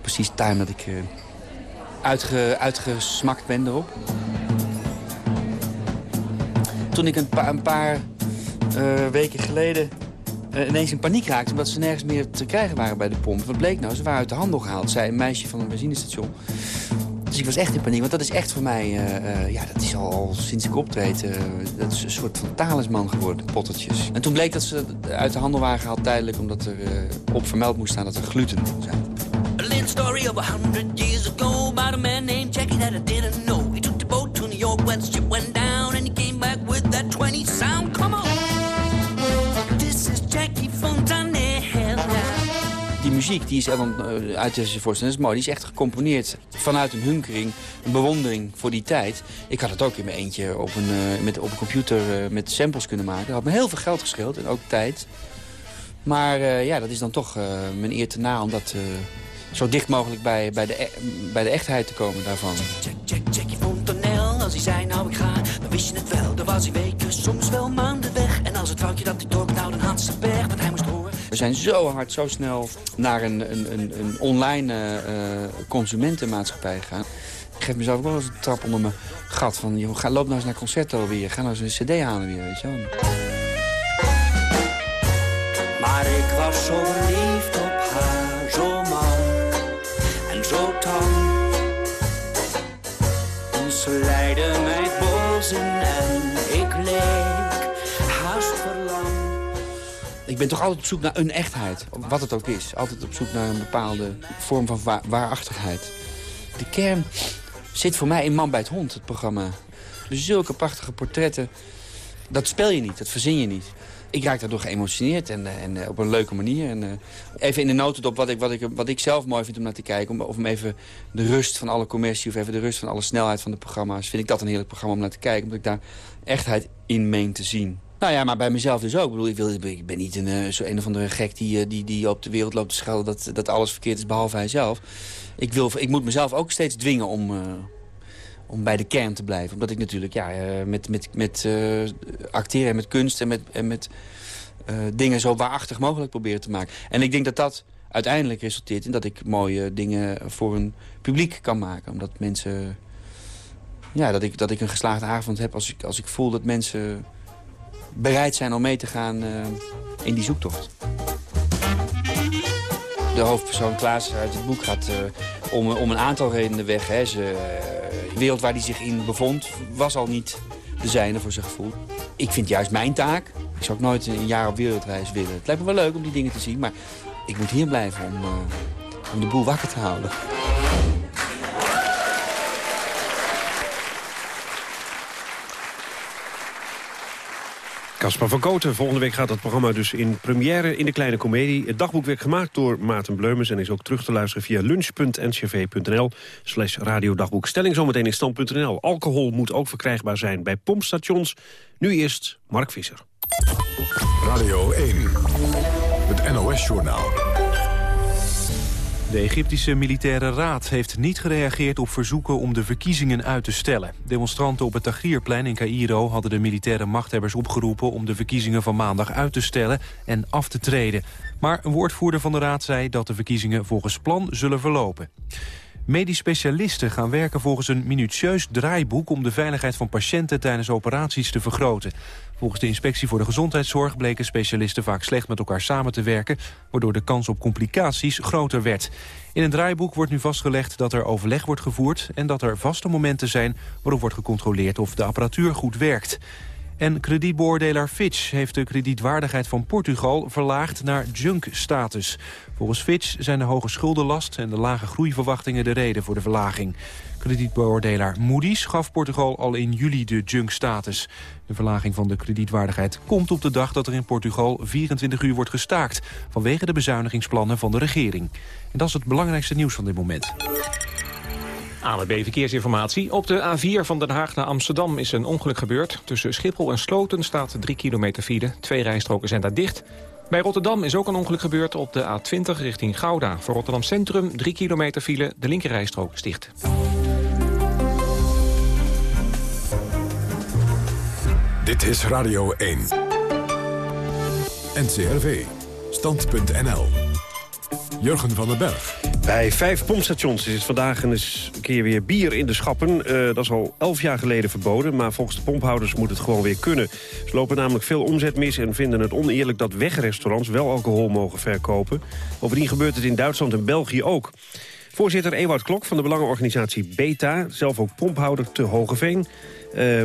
S16: precies time dat ik uitge, uitgesmakt ben erop. Toen ik een, een paar weken geleden uh, ineens in paniek raakte... omdat ze nergens meer te krijgen waren bij de pomp. Wat bleek nou? Ze waren uit de handel gehaald, zei een meisje van een benzinestation. Dus ik was echt in paniek, want dat is echt voor mij... Uh, uh, ja, dat is al, sinds ik optreed... dat is een soort van talisman geworden, pottertjes. En toen bleek dat ze uit de handel waren gehaald tijdelijk... omdat er op vermeld moest staan dat er gluten in zijn. A little story of a hundred years ago... about a man named Jackie that I didn't know. He took the boat to
S19: York where the ship went
S16: muziek die is dan uh, uit deze voorstelling, is mooi. Die is echt gecomponeerd vanuit een hunkering, een bewondering voor die tijd. Ik had het ook in mijn eentje op een, uh, met, op een computer uh, met samples kunnen maken. Dat had me heel veel geld gescheeld en ook tijd. Maar ja, dat is dan toch mijn eer te na om dat zo dicht mogelijk bij, bij, de, e bij de echtheid te komen daarvan.
S19: Check, check, check je fontanel. Als hij zei nou ik ga, dan wist je het wel. Dan was hij weken, soms wel maanden weg. En als het foutje dat hij trok, nou dan had.
S16: We zijn zo hard, zo snel naar een, een, een, een online uh, consumentenmaatschappij gegaan. Ik geef mezelf ook wel eens een trap onder mijn gat. Van, joh, ga, loop nou eens naar concerto weer. Ga nou eens een cd halen weer, weet je wel.
S19: Maar ik was zo verliefd op haar, zo man en zo tam. Ze leidde mij bozen en Ik
S16: ben toch altijd op zoek naar een echtheid. Wat het ook is. Altijd op zoek naar een bepaalde vorm van wa waarachtigheid. De kern zit voor mij in Man bij het Hond, het programma. Dus zulke prachtige portretten, dat speel je niet, dat verzin je niet. Ik raak daardoor geëmotioneerd en, en op een leuke manier. En, uh, even in de notendop wat ik, wat, ik, wat ik zelf mooi vind om naar te kijken. Of om even de rust van alle commercie of even de rust van alle snelheid van de programma's. Vind ik dat een heerlijk programma om naar te kijken. Omdat ik daar echtheid in meen te zien. Nou ja, maar bij mezelf dus ook. Ik, bedoel, ik, ben niet een, uh, zo een of andere gek die, die, die op de wereld loopt te schelden... dat, dat alles verkeerd is, behalve hij zelf. Ik, wil, ik moet mezelf ook steeds dwingen om, uh, om bij de kern te blijven. Omdat ik natuurlijk ja, met, met, met acteren en met kunst en met, en met dingen zo waarachtig mogelijk probeer te maken. En ik denk dat dat uiteindelijk resulteert in dat ik mooie dingen voor een publiek kan maken. Omdat mensen... Ja, dat ik, dat ik een geslaagde avond heb als ik, als ik voel dat mensen bereid zijn om mee te gaan uh, in die zoektocht. De hoofdpersoon Klaas uit het boek gaat uh, om, om een aantal redenen weg. Hè. Ze, uh, de wereld waar hij zich in bevond was al niet de zijne voor zijn gevoel. Ik vind juist mijn taak. Ik zou ook nooit een jaar op wereldreis willen. Het lijkt me wel leuk om die dingen te zien, maar ik moet hier blijven om, om de boel wakker te houden.
S15: Caspar van Koten. Volgende week gaat het programma dus in première in de Kleine Comedie. Het dagboek werd gemaakt door Maarten Bleumens... en is ook terug te luisteren via lunch.ncv.nl slash radiodagboek. Stelling zometeen in stand.nl. Alcohol moet ook verkrijgbaar zijn bij pompstations. Nu eerst Mark Visser.
S1: Radio 1, het NOS-journaal.
S20: De Egyptische Militaire Raad heeft niet gereageerd op verzoeken om de verkiezingen uit te stellen. Demonstranten op het Tahrirplein in Cairo hadden de militaire machthebbers opgeroepen om de verkiezingen van maandag uit te stellen en af te treden. Maar een woordvoerder van de raad zei dat de verkiezingen volgens plan zullen verlopen. Medisch specialisten gaan werken volgens een minutieus draaiboek... om de veiligheid van patiënten tijdens operaties te vergroten. Volgens de Inspectie voor de Gezondheidszorg bleken specialisten vaak slecht met elkaar samen te werken... waardoor de kans op complicaties groter werd. In een draaiboek wordt nu vastgelegd dat er overleg wordt gevoerd... en dat er vaste momenten zijn waarop wordt gecontroleerd of de apparatuur goed werkt. En kredietbeoordelaar Fitch heeft de kredietwaardigheid van Portugal verlaagd naar junk-status. Volgens Fitch zijn de hoge schuldenlast en de lage groeiverwachtingen de reden voor de verlaging. Kredietbeoordelaar Moody's gaf Portugal al in juli de junk-status. De verlaging van de kredietwaardigheid komt op de dag dat er in Portugal 24 uur wordt gestaakt... vanwege de bezuinigingsplannen van de regering. En dat is het belangrijkste nieuws van dit moment.
S21: ANWB Verkeersinformatie. Op de A4 van Den Haag naar Amsterdam is een ongeluk gebeurd. Tussen Schiphol en Sloten staat 3 kilometer file. Twee rijstroken zijn daar dicht. Bij Rotterdam is ook een ongeluk gebeurd op de A20 richting Gouda. Voor Rotterdam Centrum 3 kilometer file. De linkerrijstrook is dicht.
S1: Dit is Radio 1. NCRV. Stand.nl. Jurgen van den Berg.
S15: Bij vijf pompstations is het vandaag eens een keer weer bier in de schappen. Uh, dat is al elf jaar geleden verboden, maar volgens de pomphouders moet het gewoon weer kunnen. Ze lopen namelijk veel omzet mis en vinden het oneerlijk dat wegrestaurants wel alcohol mogen verkopen. Bovendien gebeurt het in Duitsland en België ook. Voorzitter Ewout Klok van de belangenorganisatie BETA... zelf ook pomphouder te Hogeveen... Uh,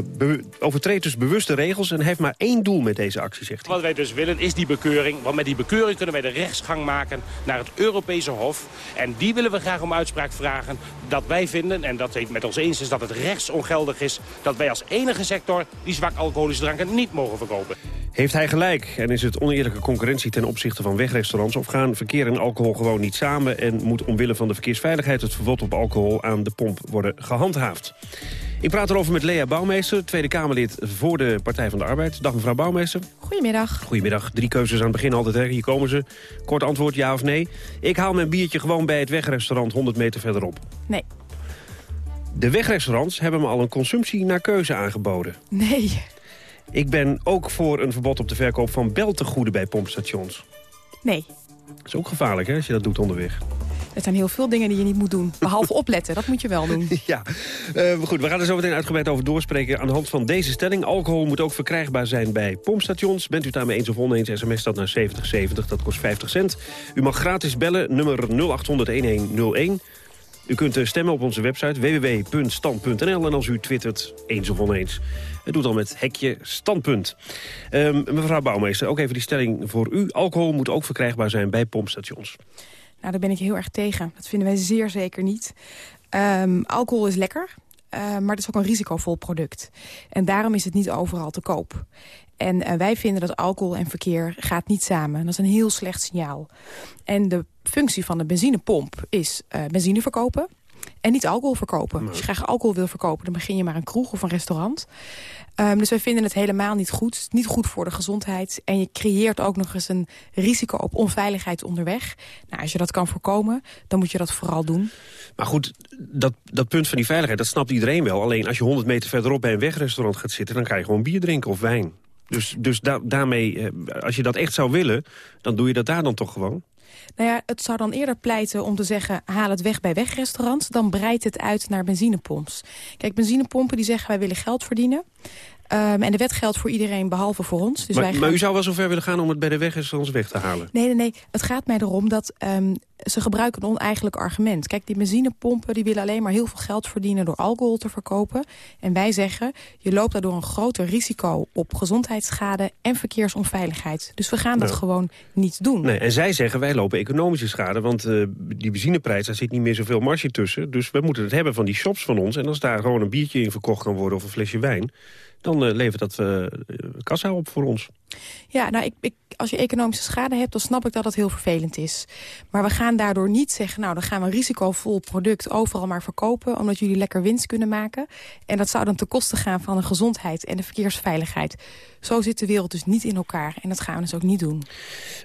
S15: overtreedt dus bewuste regels en heeft maar één doel met deze actie, zegt hij.
S22: Wat wij dus willen is die bekeuring. Want met die bekeuring kunnen wij de rechtsgang maken naar het Europese Hof. En die willen we graag om uitspraak vragen. Dat wij vinden, en dat het met ons eens is, dat het rechtsongeldig is... dat wij als enige sector die zwak alcoholische dranken niet mogen verkopen.
S15: Heeft hij gelijk? En is het oneerlijke concurrentie ten opzichte van wegrestaurants... of gaan verkeer en alcohol gewoon niet samen... en moet omwille van de verkeersveiligheid het verbod op alcohol aan de pomp worden gehandhaafd? Ik praat erover met Lea Bouwmeester, Tweede Kamerlid voor de Partij van de Arbeid. Dag mevrouw Bouwmeester.
S23: Goedemiddag.
S15: Goedemiddag. Drie keuzes aan het begin altijd, hè. Hier komen ze. Kort antwoord ja of nee. Ik haal mijn biertje gewoon bij het wegrestaurant 100 meter verderop.
S23: Nee.
S15: De wegrestaurants hebben me al een consumptie naar keuze aangeboden.
S23: Nee.
S15: Ik ben ook voor een verbod op de verkoop van beltegoeden bij pompstations.
S23: Nee.
S15: Dat is ook gevaarlijk, hè, als je dat doet onderweg.
S23: Er zijn heel veel dingen die je niet moet doen. Behalve opletten, dat moet je wel doen.
S15: Ja, uh, goed, we gaan er zo meteen uitgebreid over doorspreken... aan de hand van deze stelling. Alcohol moet ook verkrijgbaar zijn bij pompstations. Bent u het daarmee eens of oneens, sms dat naar 7070, dat kost 50 cent. U mag gratis bellen, nummer 0800-1101. U kunt eh, stemmen op onze website www.stand.nl. En als u twittert eens of oneens, het doet dan met hekje standpunt. Um, mevrouw Bouwmeester, ook even die stelling voor u. Alcohol moet ook verkrijgbaar zijn bij pompstations.
S23: Nou, daar ben ik heel erg tegen. Dat vinden wij zeer zeker niet. Um, alcohol is lekker, uh, maar het is ook een risicovol product. En daarom is het niet overal te koop. En uh, wij vinden dat alcohol en verkeer gaat niet samen. Dat is een heel slecht signaal. En de functie van de benzinepomp is uh, benzine verkopen. En niet alcohol verkopen. Als je graag alcohol wil verkopen, dan begin je maar een kroeg of een restaurant. Um, dus wij vinden het helemaal niet goed. Niet goed voor de gezondheid. En je creëert ook nog eens een risico op onveiligheid onderweg. Nou, als je dat kan voorkomen, dan moet je dat vooral doen.
S15: Maar goed, dat, dat punt van die veiligheid, dat snapt iedereen wel. Alleen als je 100 meter verderop bij een wegrestaurant gaat zitten... dan kan je gewoon bier drinken of wijn. Dus, dus da daarmee, eh, als je dat echt zou willen, dan doe je dat daar dan toch gewoon?
S23: Nou ja, het zou dan eerder pleiten om te zeggen... haal het weg bij wegrestaurants, dan breidt het uit naar benzinepomps. Kijk, benzinepompen die zeggen wij willen geld verdienen. Um, en de wet geldt voor iedereen behalve voor ons.
S15: Dus maar, wij gaan... maar u zou wel zover willen gaan om het bij de wegrestaurants weg te halen?
S23: Nee, nee, nee. Het gaat mij erom dat um, ze gebruiken een oneigenlijk argument. Kijk, die benzinepompen die willen alleen maar heel veel geld verdienen... door alcohol te verkopen. En wij zeggen, je loopt daardoor een groter risico op gezondheidsschade... en verkeersonveiligheid. Dus we gaan dat gewoon niet doen.
S15: Nee, en zij zeggen, wij lopen economische schade... want uh, die benzineprijs, daar zit niet meer zoveel marge tussen. Dus we moeten het hebben van die shops van ons. En als daar gewoon een biertje in verkocht kan worden of een flesje wijn dan uh, levert dat uh, kassa op voor ons.
S23: Ja, nou, ik, ik, als je economische schade hebt, dan snap ik dat dat heel vervelend is. Maar we gaan daardoor niet zeggen, nou, dan gaan we een risicovol product overal maar verkopen, omdat jullie lekker winst kunnen maken. En dat zou dan ten koste gaan van de gezondheid en de verkeersveiligheid. Zo zit de wereld dus niet in elkaar en dat gaan we dus ook niet doen.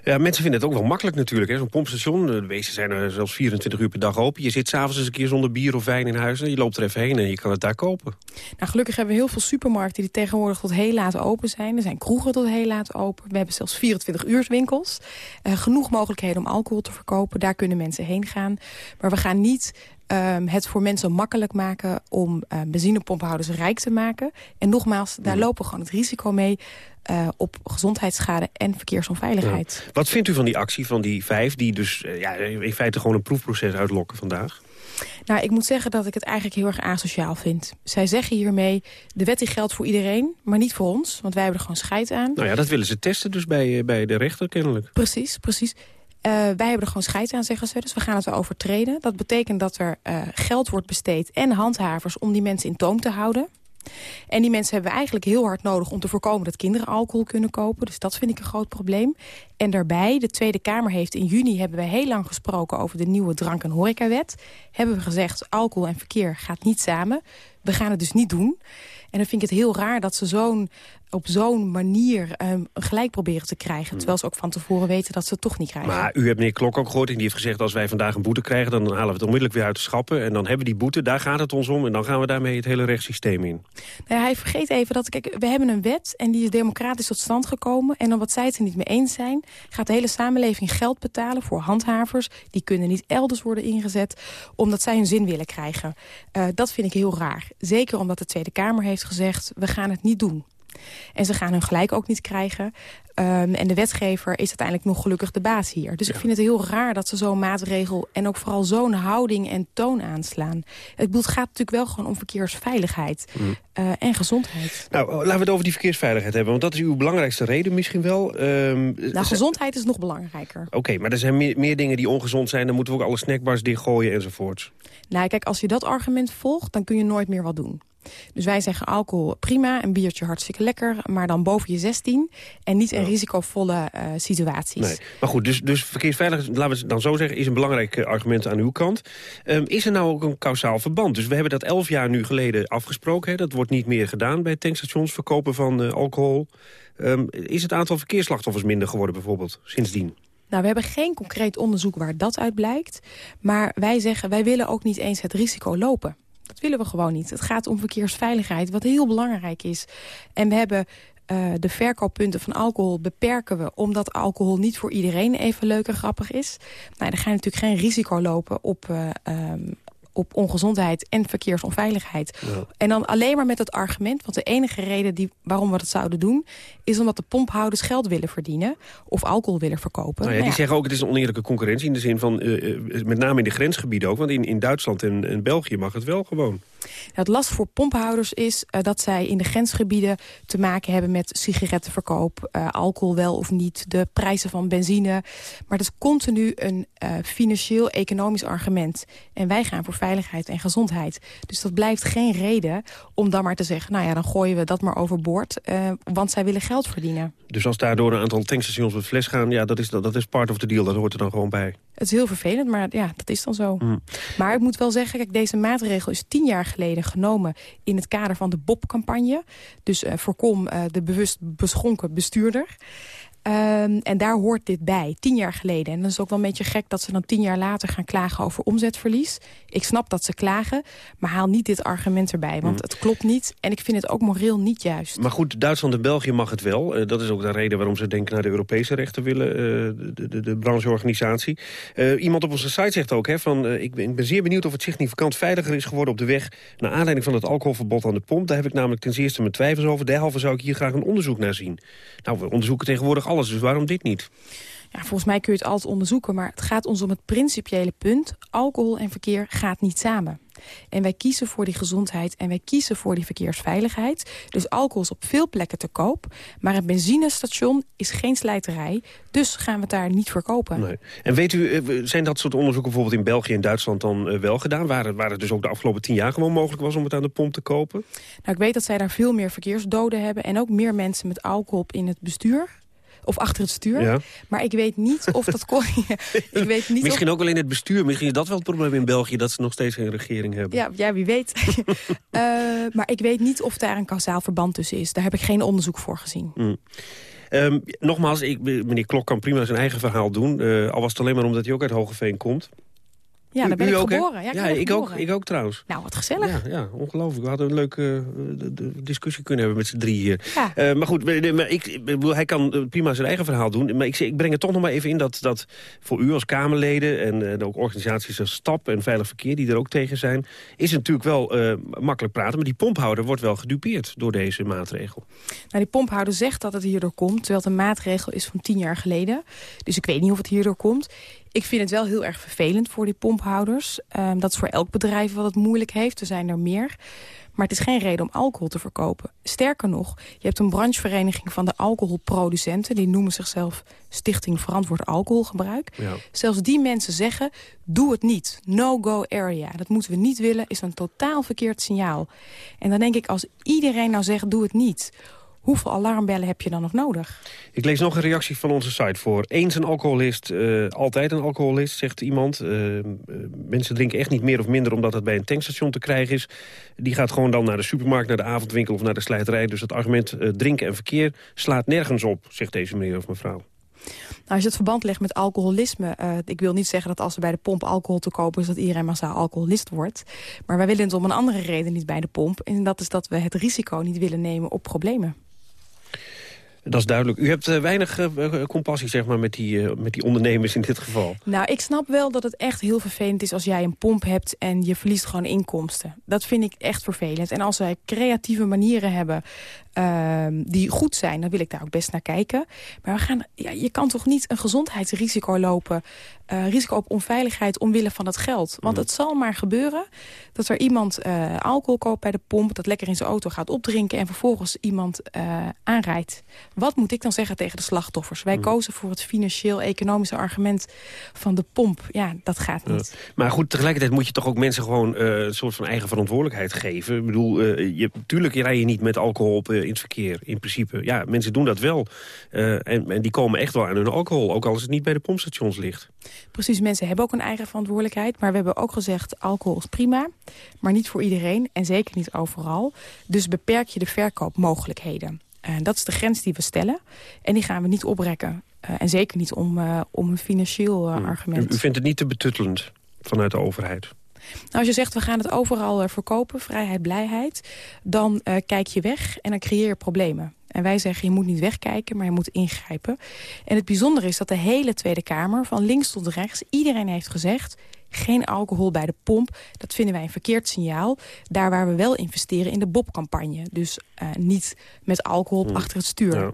S15: Ja, mensen vinden het ook wel makkelijk natuurlijk. Zo'n pompstation, de wezen zijn er zelfs 24 uur per dag open. Je zit s'avonds eens een keer zonder bier of wijn in huis en je loopt er even heen en je kan het daar kopen.
S23: Nou, gelukkig hebben we heel veel supermarkten die tegenwoordig tot heel laat open zijn. Er zijn kroegen tot heel laat open. We hebben zelfs 24 uurswinkels. Uh, genoeg mogelijkheden om alcohol te verkopen. Daar kunnen mensen heen gaan. Maar we gaan niet um, het voor mensen makkelijk maken om uh, benzinepomphouders rijk te maken. En nogmaals, daar lopen we gewoon het risico mee uh, op gezondheidsschade en verkeersonveiligheid.
S15: Ja. Wat vindt u van die actie van die vijf die dus uh, ja, in feite gewoon een proefproces uitlokken vandaag?
S23: Nou, ik moet zeggen dat ik het eigenlijk heel erg asociaal vind. Zij zeggen hiermee, de wet die geldt voor iedereen, maar niet voor ons. Want wij hebben er gewoon scheid aan.
S15: Nou ja, dat willen ze testen dus bij, bij de rechter kennelijk.
S23: Precies, precies. Uh, wij hebben er gewoon scheid aan, zeggen ze. Dus we gaan het wel overtreden. Dat betekent dat er uh, geld wordt besteed en handhavers om die mensen in toom te houden. En die mensen hebben we eigenlijk heel hard nodig om te voorkomen dat kinderen alcohol kunnen kopen. Dus dat vind ik een groot probleem. En daarbij, de Tweede Kamer heeft in juni hebben we heel lang gesproken over de nieuwe drank- en horecawet. Hebben we gezegd, alcohol en verkeer gaat niet samen. We gaan het dus niet doen. En dan vind ik het heel raar dat ze zo'n op zo'n manier um, gelijk proberen te krijgen. Hmm. Terwijl ze ook van tevoren weten dat ze het toch niet krijgen.
S15: Maar u hebt meneer Klok ook gehoord en die heeft gezegd... als wij vandaag een boete krijgen, dan halen we het onmiddellijk weer uit de schappen. En dan hebben we die boete, daar gaat het ons om. En dan gaan we daarmee het hele rechtssysteem in.
S23: Nou, hij vergeet even dat, kijk, we hebben een wet en die is democratisch tot stand gekomen. En dan wat zij het er niet mee eens zijn, gaat de hele samenleving geld betalen voor handhavers. Die kunnen niet elders worden ingezet, omdat zij hun zin willen krijgen. Uh, dat vind ik heel raar. Zeker omdat de Tweede Kamer heeft gezegd, we gaan het niet doen. En ze gaan hun gelijk ook niet krijgen. Ehm, en de wetgever is uiteindelijk nog gelukkig de baas hier. Dus ik vind het heel raar dat ze zo'n maatregel... en ook vooral zo'n houding en toon aanslaan. Ik bedoel, het gaat natuurlijk wel gewoon om verkeersveiligheid
S15: Mm.
S23: eh, en gezondheid.
S15: Nou, laten we het over die verkeersveiligheid hebben. Want dat is uw belangrijkste reden misschien wel. Ehm,
S23: Nou, gezondheid is nog belangrijker.
S15: Oké, maar er zijn meer, meer dingen die ongezond zijn. Dan moeten we ook alle snackbars dichtgooien enzovoorts.
S23: Nou, kijk, als je dat argument volgt, dan kun je nooit meer wat doen. Dus wij zeggen alcohol prima, een biertje hartstikke lekker... maar dan boven je 16 en niet in risicovolle eh, situaties.
S15: Nee. Maar goed, dus, dus verkeersveiligheid, laten we het dan zo zeggen... is een belangrijk eh, argument aan uw kant. Ehm, is er nou ook een kausaal verband? Dus we hebben dat elf jaar nu geleden afgesproken. Hè? Dat wordt niet meer gedaan bij tankstations, verkopen van eh, alcohol. Ehm, is het aantal verkeersslachtoffers minder geworden bijvoorbeeld, sindsdien?
S23: Nou, we hebben geen concreet onderzoek waar dat uit blijkt. Maar wij zeggen, wij willen ook niet eens het risico lopen. Dat willen we gewoon niet. Het gaat om verkeersveiligheid, wat heel belangrijk is. En we hebben eh, de verkooppunten van alcohol beperken we... omdat alcohol niet voor iedereen even leuk en grappig is. Nou, dan ga je natuurlijk geen risico lopen op... eh, ehm, op ongezondheid en verkeersonveiligheid. En dan alleen maar met het argument... want de enige reden die, waarom we dat zouden doen... is omdat de pomphouders geld willen verdienen... of alcohol willen verkopen.
S15: Nou ja,
S23: Nou
S15: die
S23: ja,
S15: zeggen ook het is een oneerlijke concurrentie... in de zin van, eh, eh, met name in de grensgebieden ook. Want in, in Duitsland en, en België mag het wel gewoon.
S23: Het last voor pomphouders is eh, dat zij in de grensgebieden te maken hebben met sigarettenverkoop, eh, alcohol wel of niet, de prijzen van benzine. Maar dat is continu een eh, financieel-economisch argument. En wij gaan voor veiligheid en gezondheid. Dus dat blijft geen reden om dan maar te zeggen, nou ja, dan gooien we dat maar overboord, want zij willen geld verdienen.
S15: Dus als daardoor een aantal tankstations met fles gaan... ja, dat is, dat is part of the deal, dat hoort er dan gewoon bij.
S23: Het is heel vervelend, maar ja, dat is dan zo.
S15: Mm.
S23: Maar ik moet wel zeggen, kijk, deze maatregel is tien jaar geleden genomen... in het kader van de BOP-campagne. Dus eh, voorkom eh, de bewust beschonken bestuurder. Ehm, en daar hoort dit bij, tien jaar geleden. En dat is ook wel een beetje gek dat ze dan tien jaar later gaan klagen over omzetverlies. Ik snap dat ze klagen, maar haal niet dit argument erbij. Want
S15: Mm.
S23: het klopt niet en ik vind het ook moreel niet juist.
S15: Maar goed, Duitsland en België mag het wel. Eh, dat is ook de reden waarom ze denken naar de Europese rechten willen, eh, de, de, de brancheorganisatie. Eh, iemand op onze site zegt ook, hè, van, ik, ben, ik ben zeer benieuwd of het significant veiliger is geworden op de weg... naar aanleiding van het alcoholverbod aan de pomp. Daar heb ik namelijk ten eerste mijn twijfels over. Derhalve zou ik hier graag een onderzoek naar zien. Nou, we onderzoeken tegenwoordig alles, dus waarom dit niet?
S23: Ja, volgens mij kun je het altijd onderzoeken, maar het gaat ons om het principiële punt. Alcohol en verkeer gaat niet samen. En wij kiezen voor die gezondheid en wij kiezen voor die verkeersveiligheid. Dus alcohol is op veel plekken te koop. Maar een benzinestation is geen slijterij. Dus gaan we het daar niet verkopen.
S15: Nee. En weet u, eh, zijn dat soort onderzoeken bijvoorbeeld in België en Duitsland dan eh, wel gedaan? Waar het, waar het dus ook de afgelopen tien jaar gewoon mogelijk was om het aan de pomp te kopen?
S23: Nou, ik weet dat zij daar veel meer verkeersdoden hebben. En ook meer mensen met alcohol in het bestuur. Of achter het stuur.
S15: Ja.
S23: Maar ik weet niet of dat kon. ik weet niet
S15: Misschien
S23: of...
S15: ook wel in het bestuur. Misschien is dat wel het probleem in België... dat ze nog steeds geen regering hebben.
S23: Ja, ja, wie weet. Eh, maar ik weet niet of daar een kausaal verband tussen is. Daar heb ik geen onderzoek voor gezien.
S15: Mm. Ehm, nogmaals, ik, meneer Klok kan prima zijn eigen verhaal doen. eh, al was het alleen maar omdat hij ook uit Hogeveen komt.
S23: Ja, daar ben
S15: u
S23: ik geboren. Ja, ik,
S15: Ja, ik, ook, ik ook trouwens.
S23: Nou, wat gezellig.
S15: Ja, ja, ongelooflijk. We hadden een leuke eh, discussie kunnen hebben met z'n drie hier.
S23: Ja.
S15: Eh, maar goed, maar ik, hij kan eh, prima zijn eigen verhaal doen. Maar ik, ik breng het toch nog maar even in dat, dat voor u als Kamerleden... en ook organisaties als STAP en Veilig Verkeer die er ook tegen zijn... is natuurlijk wel makkelijk praten. Maar die pomphouder wordt wel gedupeerd door deze maatregel.
S23: Nou, die pomphouder zegt dat het hierdoor komt, terwijl het een maatregel is van tien jaar geleden. Dus ik weet niet of het hierdoor komt. Ik vind het wel heel erg vervelend voor die pomphouders. Ehm, dat is voor elk bedrijf wat het moeilijk heeft. Er zijn er meer. Maar het is geen reden om alcohol te verkopen. Sterker nog, je hebt een branchevereniging van de alcoholproducenten. Die noemen zichzelf Stichting Verantwoord Alcoholgebruik.
S15: Ja.
S23: Zelfs die mensen zeggen, doe het niet. No-go area. Dat moeten we niet willen, is een totaal verkeerd signaal. En dan denk ik, als iedereen nou zegt, doe het niet... hoeveel alarmbellen heb je dan nog nodig?
S15: Ik lees nog een reactie van onze site voor. Eens een alcoholist, eh, altijd een alcoholist, zegt iemand. Eh, eh, mensen drinken echt niet meer of minder omdat het bij een tankstation te krijgen is. Die gaat gewoon dan naar de supermarkt, naar de avondwinkel of naar de slijterij. Dus het argument drinken en verkeer slaat nergens op, zegt deze meneer of mevrouw.
S23: Nou, als je het verband legt met alcoholisme... ik wil niet zeggen dat als er bij de pomp alcohol te kopen is... dat iedereen massaal alcoholist wordt. Maar wij willen het om een andere reden niet bij de pomp. En dat is dat we het risico niet willen nemen op problemen.
S15: Dat is duidelijk. U hebt eh, weinig eh, compassie zeg maar, met, die, eh, met die ondernemers in dit geval.
S23: Nou, ik snap wel dat het echt heel vervelend is als jij een pomp hebt en je verliest gewoon inkomsten. Dat vind ik echt vervelend. En als wij creatieve manieren hebben ehm, die goed zijn, dan wil ik daar ook best naar kijken. Maar we gaan, ja, je kan toch niet een gezondheidsrisico lopen... eh, risico op onveiligheid omwille van het geld. Want het zal maar gebeuren dat er iemand eh, alcohol koopt bij de pomp... dat lekker in zijn auto gaat opdrinken en vervolgens iemand eh, aanrijdt. Wat moet ik dan zeggen tegen de slachtoffers? Wij kozen voor het financieel-economische argument van de pomp. Ja, dat gaat niet.
S15: Maar goed, tegelijkertijd moet je toch ook mensen gewoon een soort van eigen verantwoordelijkheid geven. Ik bedoel, je, tuurlijk rij je niet met alcohol op in het verkeer, in principe. Ja, mensen doen dat wel. En, en, die komen echt wel aan hun alcohol, ook als het niet bij de pompstations ligt.
S23: Precies, mensen hebben ook een eigen verantwoordelijkheid. Maar we hebben ook gezegd, alcohol is prima, maar niet voor iedereen. En zeker niet overal. Dus beperk je de verkoopmogelijkheden. En dat is de grens die we stellen. En die gaan we niet oprekken. Uh, en zeker niet om, uh, om een financieel uh, argument.
S15: U, u, vindt het niet te betuttelend vanuit de overheid?
S23: Nou, als je zegt, we gaan het overal verkopen, vrijheid, blijheid... dan kijk je weg en dan creëer je problemen. En wij zeggen, je moet niet wegkijken, maar je moet ingrijpen. En het bijzondere is dat de hele Tweede Kamer, van links tot rechts... iedereen heeft gezegd, geen alcohol bij de pomp. Dat vinden wij een verkeerd signaal. Daar waar we wel investeren in de Bob-campagne. Dus uh, niet met alcohol hmm. achter het stuur.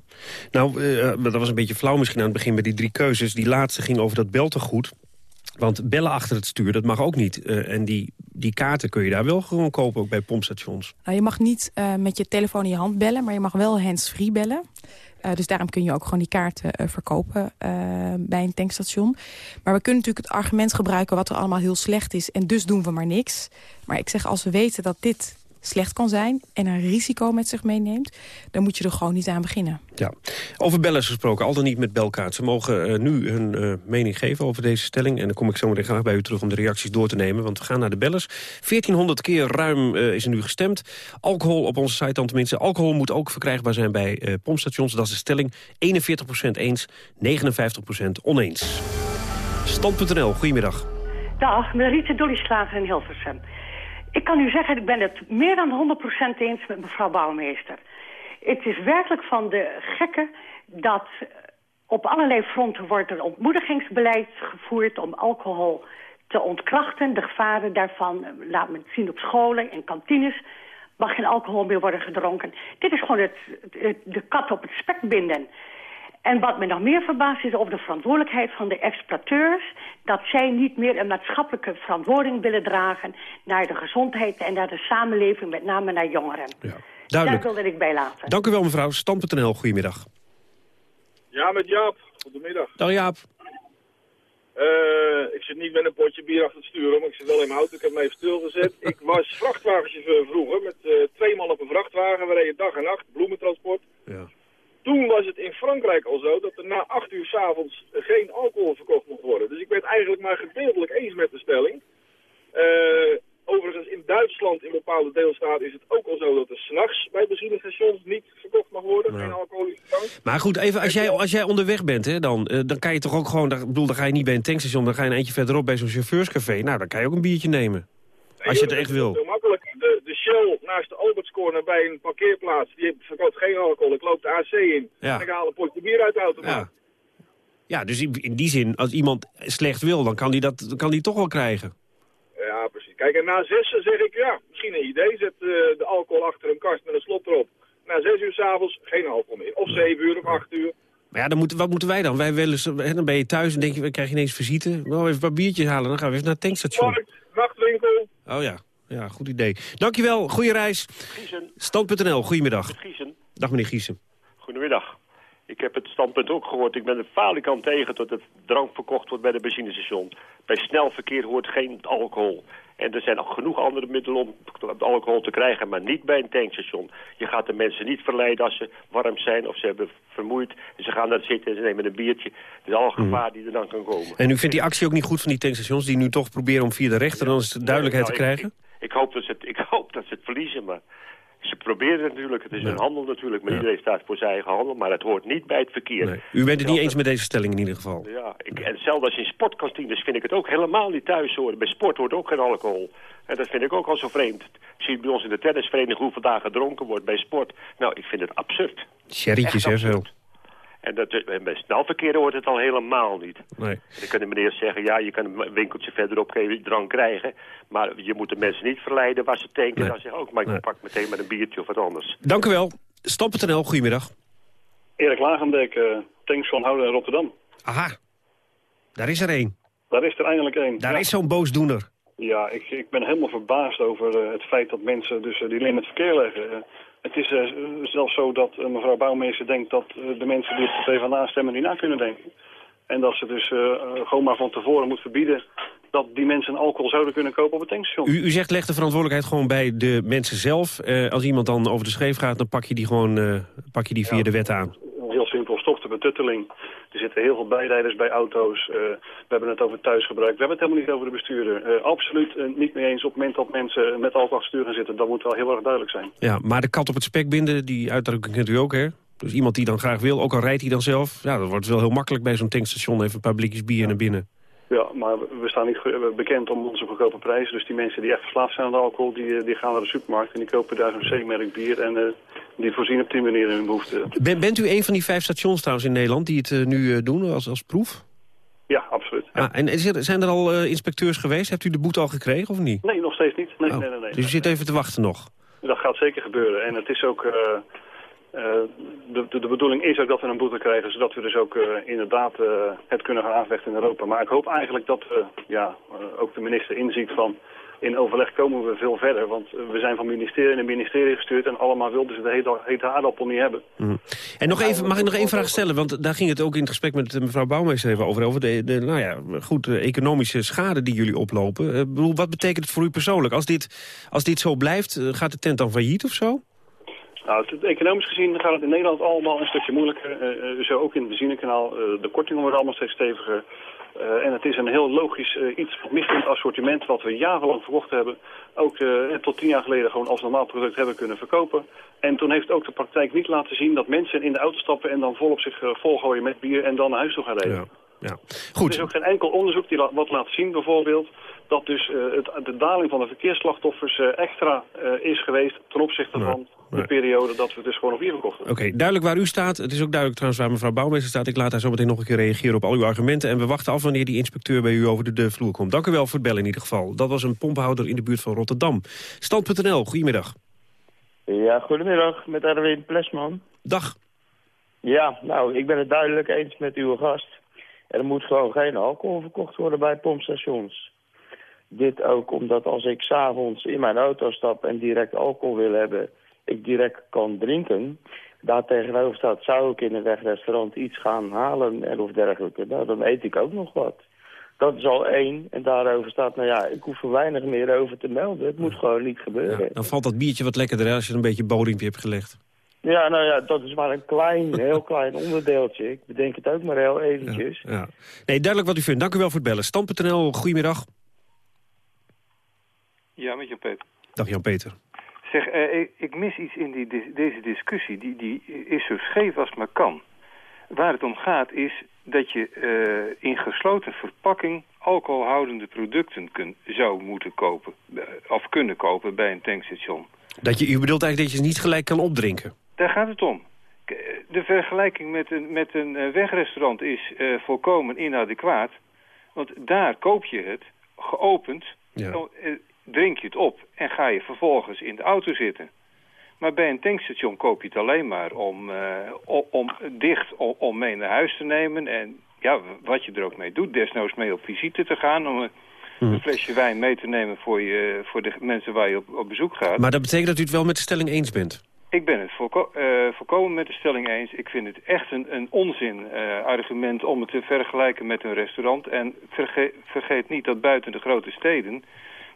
S15: Nou, uh, dat was een beetje flauw misschien aan het begin bij die drie keuzes. Die laatste ging over dat beltegoed. Want bellen achter het stuur, dat mag ook niet. Uh, en die, die kaarten kun je daar wel gewoon kopen, ook bij pompstations.
S23: Nou, je mag niet uh, met je telefoon in je hand bellen, maar je mag wel hands-free bellen. Uh, dus daarom kun je ook gewoon die kaarten verkopen bij een tankstation. Maar we kunnen natuurlijk het argument gebruiken wat er allemaal heel slecht is. En dus doen we maar niks. Maar ik zeg, als we weten dat dit slecht kan zijn en een risico met zich meeneemt... dan moet je er gewoon niet aan beginnen.
S15: Ja. Over bellers gesproken, al dan niet met belkaart. Ze mogen uh, nu hun uh, mening geven over deze stelling. En dan kom ik zo meteen graag bij u terug om de reacties door te nemen. Want we gaan naar de bellers. 1400 keer ruim uh, is er nu gestemd. Alcohol op onze site dan tenminste. Alcohol moet ook verkrijgbaar zijn bij pompstations. Dat is de stelling. 41% eens, 59% oneens. Stand.nl, goedemiddag.
S24: Dag, met Rietse Dollyslager in Hilversum. Ik kan u zeggen, ik ben het meer dan 100% eens met mevrouw Bouwmeester. Het is werkelijk van de gekke dat op allerlei fronten wordt een ontmoedigingsbeleid gevoerd om alcohol te ontkrachten. De gevaren daarvan, laat men zien op scholen en kantines, mag geen alcohol meer worden gedronken. Dit is gewoon het, de kat op het spek binden. En wat me nog meer verbaast is over de verantwoordelijkheid van de exploiteurs... dat zij niet meer een maatschappelijke verantwoording willen dragen... naar de gezondheid en naar de samenleving, met name naar jongeren.
S15: Ja, duidelijk.
S24: Daar wilde ik bij laten.
S15: Dank u wel, mevrouw. Stam.nl, goedemiddag.
S25: Ja, met Jaap. Goedemiddag.
S15: Dag Jaap.
S25: Uh, ik zit niet met een potje bier achter het stuur, maar ik zit wel in mijn auto. Ik heb me even stilgezet. ik was vrachtwagenchauffeur vroeger, met uh, twee man op een vrachtwagen. We reden dag en nacht, bloementransport.
S15: Ja.
S25: Toen was het in Frankrijk al zo dat er na acht uur s'avonds geen alcohol verkocht mocht worden. Dus ik werd eigenlijk maar gedeeltelijk eens met de stelling. Uh, overigens in Duitsland, in bepaalde deelstaten, is het ook al zo dat er s'nachts bij benzinestations niet verkocht mag worden. Geen alcoholische drank.
S15: Maar goed, even als jij, als jij onderweg bent, hè, dan, uh, dan kan je toch ook gewoon, ik bedoel, dan ga je niet bij een tankstation, dan ga je een eentje verderop bij zo'n chauffeurscafé. Nou, dan kan je ook een biertje nemen. Als je het echt wil.
S25: Heel makkelijk. De, de Shell naast de Albertscorner bij een parkeerplaats, die verkoopt geen alcohol. Ik loop de AC in
S15: ja.
S25: en ik haal een potje bier uit de auto.
S15: Ja. ja, dus in die zin, als iemand slecht wil, dan kan die dat dan kan die toch wel krijgen.
S25: Ja, precies. Kijk, en na zessen zeg ik, ja, misschien een idee. Zet uh, de alcohol achter een kast met een slot erop. Na zes uur s'avonds geen alcohol meer. Of zeven uur of acht uur.
S15: Maar ja, dan moeten, wat moeten wij dan? Wij willen, dan ben je thuis en denk je, krijg je ineens visite. Nou, even een paar biertjes halen, dan gaan we even naar het tankstation.
S25: Markt, nachtwinkel.
S15: Oh ja. Ja, goed idee. Dankjewel, goede reis. Stand.nl, goedemiddag.
S26: Giesen.
S15: Dag meneer Giesen.
S26: Goedemiddag. Ik heb het standpunt ook gehoord. Ik ben er falikant tegen dat het drank verkocht wordt bij de benzinestation. Bij snel verkeer hoort geen alcohol. En er zijn nog genoeg andere middelen om alcohol te krijgen, maar niet bij een tankstation. Je gaat de mensen niet verleiden als ze warm zijn of ze hebben vermoeid. En ze gaan daar zitten en ze nemen een biertje. Dat is al gevaar die er dan kan komen.
S15: En u vindt die actie ook niet goed van die tankstations... die nu toch proberen om via de rechter dan eens duidelijkheid
S26: nou,
S15: te krijgen?
S26: Ik, ik, ik, hoop dat ze het, ik hoop dat ze het verliezen, maar... Ze proberen het natuurlijk, het is een handel natuurlijk, maar ja. iedereen staat voor zijn eigen handel, maar het hoort niet bij het verkeer.
S15: Nee. U bent het niet eens met deze stelling in ieder geval?
S26: Ja, ik, en zelfs als in sportkantines vind ik het ook helemaal niet thuis horen. Bij sport hoort ook geen alcohol. En dat vind ik ook al zo vreemd. Je ziet bij ons in de tennisvereniging hoeveel daar gedronken wordt bij sport. Nou, ik vind het absurd.
S15: Sherrytjes, hè, veel.
S26: En, dat, en bij snelverkeer hoort het al helemaal niet.
S15: Nee.
S26: Dan kunnen meneer zeggen, ja, je kan een winkeltje verderop geen drank krijgen. Maar je moet de mensen niet verleiden waar ze tanken.
S15: Nee.
S26: Dan zeggen ook, maar ik
S15: Nee.
S26: pak meteen met een biertje of wat anders.
S15: Dank u wel. Stam.nl, goedemiddag.
S27: Erik Lagendijk, uh, tanks van Houden in Rotterdam.
S15: Aha, daar is er één.
S27: Daar is er eindelijk één.
S15: Daar is zo'n boosdoener.
S27: Ja, ik, ik ben helemaal verbaasd over uh, het feit dat mensen dus uh, die in het verkeer leggen. Het is zelfs zo dat mevrouw Bouwmeester denkt dat de mensen die op de PvdA stemmen niet na kunnen denken. En dat ze dus gewoon maar van tevoren moet verbieden dat die mensen alcohol zouden kunnen kopen op het tankstation.
S15: U, u zegt leg de verantwoordelijkheid gewoon bij de mensen zelf. Uh, als iemand dan over de scheef gaat, dan pak je die gewoon uh, pak je die via de wet aan.
S27: Heel simpel, stop de betutteling. Er zitten heel veel bijrijders bij auto's. Uh, we hebben het over thuisgebruik. We hebben het helemaal niet over de bestuurder. absoluut niet mee eens op het moment dat mensen met alcohol stuur gaan zitten. Dat moet wel heel erg duidelijk zijn.
S15: Ja, maar de kat op het spek binden, die uitdrukking kent u ook, hè? Dus iemand die dan graag wil, ook al rijdt hij dan zelf. Ja, dat wordt wel heel makkelijk bij zo'n tankstation. Even een paar blikjes bier naar binnen.
S27: Ja, maar we staan niet bekend om onze goedkope prijzen. Dus die mensen die echt verslaafd zijn aan de alcohol, die, die gaan naar de supermarkt en die kopen daar zo'n C-merk bier. En uh, die voorzien op die manier in hun behoeften.
S15: Ben, bent u een van die vijf stations trouwens in Nederland die het uh, nu uh, doen als, als proef?
S27: Ja, absoluut. Ja.
S15: Ah, en er, zijn er al inspecteurs geweest? Hebt u de boete al gekregen of niet?
S27: Nee, nog steeds niet. Nee,
S15: oh.
S27: nee, nee, nee,
S15: dus u zit even te wachten nog?
S27: Dat gaat zeker gebeuren. En het is ook... Uh, de, de, de, bedoeling is ook dat we een boete krijgen, zodat we dus ook uh, inderdaad uh, het kunnen gaan aanvechten in Europa. Maar ik hoop eigenlijk dat ja, ook de minister inziet van in overleg komen we veel verder. Want we zijn van ministerie naar ministerie gestuurd en allemaal wilden ze de hete, hete aardappel niet hebben.
S15: Mm. En nog even, mag ik nog één vraag stellen? Want daar ging het ook in het gesprek met mevrouw Bouwmeester even over. Over de, de nou ja, goed, de economische schade die jullie oplopen. wat betekent het voor u persoonlijk? Als dit, als dit zo blijft, gaat de tent dan failliet of zo?
S27: Nou, economisch gezien gaat het in Nederland allemaal een stukje moeilijker. Uh, uh, zo ook in het benzinekanaal. Uh, de kortingen worden allemaal steeds steviger. en het is een heel logisch iets het assortiment wat we jarenlang verkocht hebben. Ook tot tien jaar geleden gewoon als normaal product hebben kunnen verkopen. En toen heeft ook de praktijk niet laten zien dat mensen in de auto stappen en dan volop zich volgooien met bier en dan naar huis toe gaan rijden.
S15: Ja. Ja. Goed.
S27: Er is ook geen enkel onderzoek die wat laat zien bijvoorbeeld dat dus uh, het, de daling van de verkeersslachtoffers uh, extra uh, is geweest ten opzichte nee, van nee. de periode dat we dus gewoon op bier verkochten.
S15: Oké, okay, duidelijk waar u staat. Het is ook duidelijk trouwens waar mevrouw Bouwmeester staat. Ik laat haar zo meteen nog een keer reageren op al uw argumenten. En we wachten af wanneer die inspecteur bij u over de, de vloer komt. Dank u wel voor het bellen in ieder geval. Dat was een pomphouder in de buurt van Rotterdam. Stand.nl, goedemiddag.
S28: Ja, goedemiddag, met Erwin Plesman.
S15: Dag.
S28: Ja, nou, ik ben het duidelijk eens met uw gast. Er moet gewoon geen alcohol verkocht worden bij pompstations. Dit ook omdat als ik s'avonds in mijn auto stap en direct alcohol wil hebben... ik direct kan drinken. Daar tegenover staat, zou ik in een wegrestaurant iets gaan halen en of dergelijke. Nou, dan eet ik ook nog wat. Dat is al één. En daarover staat, nou ja, ik hoef er weinig meer over te melden. Het moet gewoon niet gebeuren.
S15: Ja, dan valt dat biertje wat lekkerder als je er een beetje bodempje hebt gelegd.
S28: Ja, nou ja, dat is maar een klein, heel klein onderdeeltje. Ik bedenk het ook maar heel eventjes.
S15: Ja, ja. Nee, duidelijk wat u vindt. Dank u wel voor het bellen. Stam.nl, goedemiddag.
S29: Ja, met Jan-Peter.
S15: Dag Jan-Peter.
S29: Zeg, uh, ik, ik, mis iets in die, de, deze discussie. Die, die is zo scheef als maar kan. Waar het om gaat is dat je uh, in gesloten verpakking alcoholhoudende producten kun, zou moeten kopen. Of kunnen kopen bij een tankstation.
S15: Dat je, u bedoelt eigenlijk dat je ze niet gelijk kan opdrinken?
S29: Daar gaat het om. De vergelijking met een, met een wegrestaurant is uh, volkomen inadequaat. Want daar koop je het, geopend,
S15: ja.
S29: drink je het op en ga je vervolgens in de auto zitten. Maar bij een tankstation koop je het alleen maar om, uh, om dicht om, om mee naar huis te nemen. En ja, wat je er ook mee doet, desnoods mee op visite te gaan... om een flesje wijn mee te nemen voor, je, voor de mensen waar je op, op bezoek gaat.
S15: Maar dat betekent dat u het wel met de stelling eens bent?
S29: Ik ben het volko uh, volkomen met de stelling eens. Ik vind het echt een, een onzin uh, argument om het te vergelijken met een restaurant. En verge vergeet niet dat buiten de grote steden...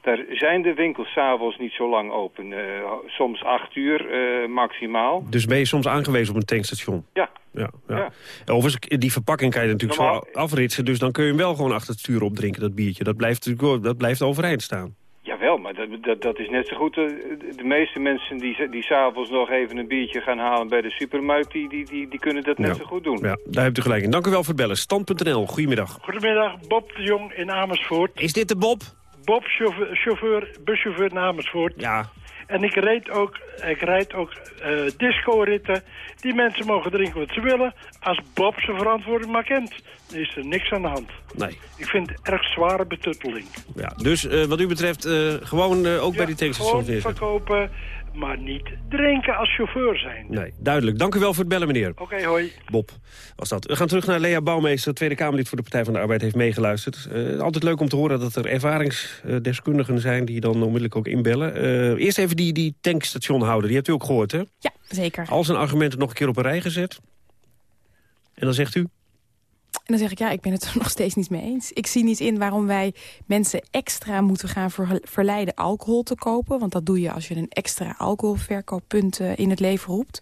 S29: daar zijn de winkels s'avonds niet zo lang open. Uh, soms acht uur maximaal.
S15: Dus ben je soms aangewezen op een tankstation?
S29: Ja.
S15: Ja, ja. ja. Overigens, die verpakking kan je natuurlijk Normaal... zo afritsen... dus dan kun je hem wel gewoon achter het stuur opdrinken, dat biertje. Dat blijft, dat blijft overeind staan.
S29: Jawel, maar dat, dat, dat is net zo goed. De, de meeste mensen die, die s'avonds nog even een biertje gaan halen bij de supermarkt... die, die, die, die kunnen dat net
S15: ja.
S29: zo goed doen.
S15: Ja, daar hebt u gelijk in. Dank u wel voor het bellen. Stand.nl, goedemiddag.
S30: Goedemiddag, Bob de Jong in Amersfoort.
S15: Is dit de Bob?
S30: Bob, chauffeur, chauffeur buschauffeur in Amersfoort.
S15: Ja.
S30: En ik rijd ook, ik rijd ook uh, disco-ritten. Die mensen mogen drinken wat ze willen. Als Bob zijn verantwoording maar kent, dan is er niks aan de hand.
S15: Nee.
S30: Ik vind het erg zware betutteling.
S15: Ja, dus uh, wat u betreft uh, gewoon ook
S30: ja,
S15: bij die tankstations
S30: verkopen. Maar niet drinken als chauffeur zijn.
S15: Nee, duidelijk. Dank u wel voor het bellen, meneer.
S30: Oké, hoi.
S15: Bob was dat. We gaan terug naar Lea Bouwmeester, Tweede Kamerlid voor de Partij van de Arbeid, heeft meegeluisterd. Eh, altijd leuk om te horen dat er ervaringsdeskundigen zijn die dan onmiddellijk ook inbellen. Eh, eerst even die, die tankstationhouder, die hebt u ook gehoord, hè?
S23: Ja, zeker.
S15: Al zijn argumenten nog een keer op een rij gezet. En dan zegt u?
S23: En dan zeg ik, ja, ik ben het er nog steeds niet mee eens. Ik zie niet in waarom wij mensen extra moeten gaan verleiden alcohol te kopen. Want dat doe je als je een extra alcoholverkooppunt uh, in het leven roept.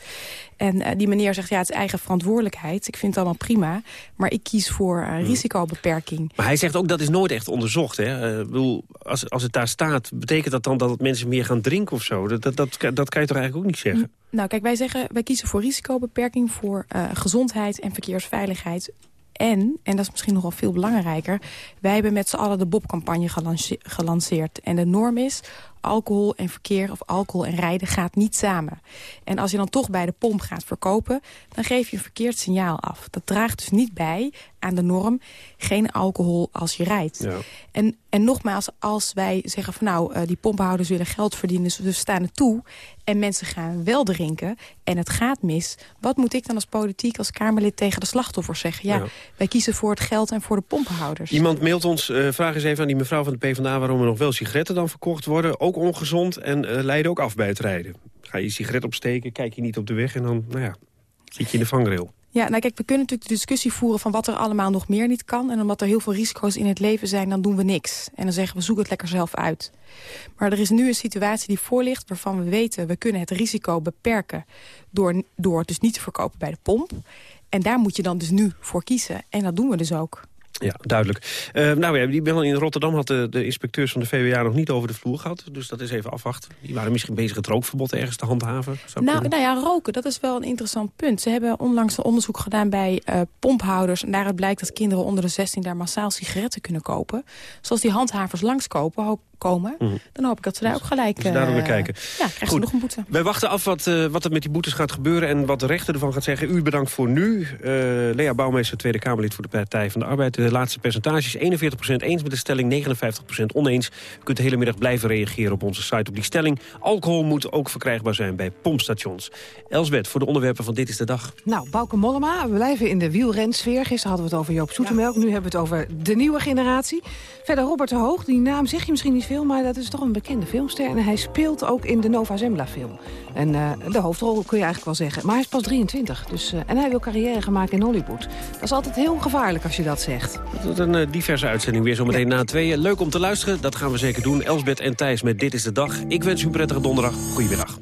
S23: En uh, die meneer zegt, ja, het is eigen verantwoordelijkheid. Ik vind het allemaal prima. Maar ik kies voor uh, risicobeperking.
S15: Maar hij zegt ook, dat is nooit echt onderzocht. Hè? Uh, bedoel, als, als het daar staat, betekent dat dan dat mensen meer gaan drinken of zo? Dat, dat, dat, dat kan je toch eigenlijk ook niet zeggen?
S23: Nou, kijk, wij zeggen, wij kiezen voor risicobeperking, voor gezondheid en verkeersveiligheid en, en dat is misschien nog wel veel belangrijker... wij hebben met z'n allen de Bob-campagne gelanceerd. En de norm is, alcohol en verkeer of alcohol en rijden gaat niet samen. En als je dan toch bij de pomp gaat verkopen... dan geef je een verkeerd signaal af. Dat draagt dus niet bij aan de norm geen alcohol als je rijdt. Ja. En, en nogmaals, als wij zeggen van nou, uh, die pomphouders willen geld verdienen... dus we staan het toe en mensen gaan wel drinken en het gaat mis... wat moet ik dan als politiek, als Kamerlid tegen de slachtoffers zeggen? Ja, wij kiezen voor het geld en voor de pompenhouders.
S15: Iemand mailt ons, uh, vraag eens even aan die mevrouw van de PvdA... waarom er nog wel sigaretten dan verkocht worden. Ook ongezond en uh, leiden ook af bij het rijden. Ga je sigaret opsteken, kijk je niet op de weg en dan, nou ja, zit je in de vangrail.
S23: Ja, nou kijk, we kunnen natuurlijk de discussie voeren van wat er allemaal nog meer niet kan. En omdat er heel veel risico's in het leven zijn, dan doen we niks. En dan zeggen we, zoek het lekker zelf uit. Maar er is nu een situatie die voor ligt waarvan we weten... we kunnen het risico beperken door, door het dus niet te verkopen bij de pomp. En daar moet je dan dus nu voor kiezen. En dat doen we dus ook.
S15: Ja, duidelijk. Uh, nou ja, die bellen in Rotterdam had de, de, inspecteurs van de VWA nog niet over de vloer gehad. Dus dat is even afwachten. Die waren misschien bezig het rookverbod ergens te handhaven.
S23: Nou, nou ja, roken, dat is wel een interessant punt. Ze hebben onlangs een onderzoek gedaan bij uh, pomphouders. En daaruit blijkt dat kinderen onder de 16 daar massaal sigaretten kunnen kopen. Zoals die handhavers langskopen, hoop, komen, mm. dan hoop ik dat ze daar ook gelijk...
S15: Dus daar naar kijken.
S23: Ja, krijgen ze nog een boete.
S15: Wij wachten af wat, uh, wat er met die boetes gaat gebeuren... en wat de rechter ervan gaat zeggen. U bedankt voor nu. Uh, Lea Bouwmeester, Tweede Kamerlid voor de Partij van de Arbeid. De laatste percentages, 41% eens met de stelling, 59% oneens. U kunt de hele middag blijven reageren op onze site op die stelling. Alcohol moet ook verkrijgbaar zijn bij pompstations. Elsbeth, voor de onderwerpen van Dit is de Dag.
S31: Nou, Bauke Mollema, we blijven in de wielrensfeer. Gisteren hadden we het over Joop Zoetemelk, nu hebben we het over de nieuwe generatie. Verder Robert de Hoog, die naam zeg je misschien niet veel... maar dat is toch een bekende filmster. En hij speelt ook in de Nova Zembla film. En uh, de hoofdrol kun je eigenlijk wel zeggen. Maar hij is pas 23. Dus, uh, en hij wil carrière gaan maken in Hollywood. Dat is altijd heel gevaarlijk als je dat zegt.
S15: Dat is een uh, diverse uitzending weer zometeen ja. na tweeën. Leuk om te luisteren, dat gaan we zeker doen. Elsbeth en Thijs met Dit is de Dag. Ik wens u een prettige donderdag. Goedemiddag.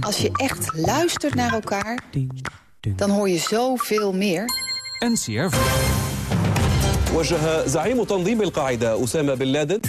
S32: Als je echt luistert naar elkaar, dan hoor je zoveel meer.
S21: NCRV.
S33: وجه زعيم تنظيم القاعدة أسامة بن لادن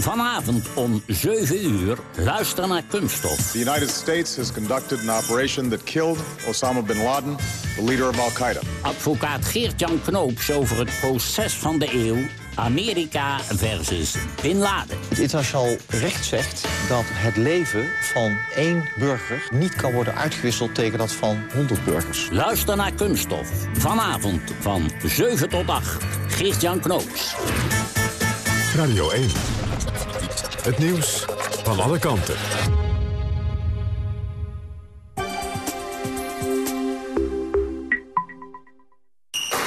S34: Vanavond om 7 uur luister naar Kunststof.
S35: The United States has conducted an operation that killed Osama bin Laden, the leader of Al-Qaeda.
S34: Advocaat Geert-Jan Knoops over het proces van de eeuw. Amerika versus Bin Laden.
S36: Het internationaal recht zegt dat het leven van één burger niet kan worden uitgewisseld tegen dat van 100 burgers.
S34: Luister naar Kunststof. Vanavond van 7 tot 8. Geert-Jan Knoops.
S1: Radio 1. Het nieuws van alle kanten.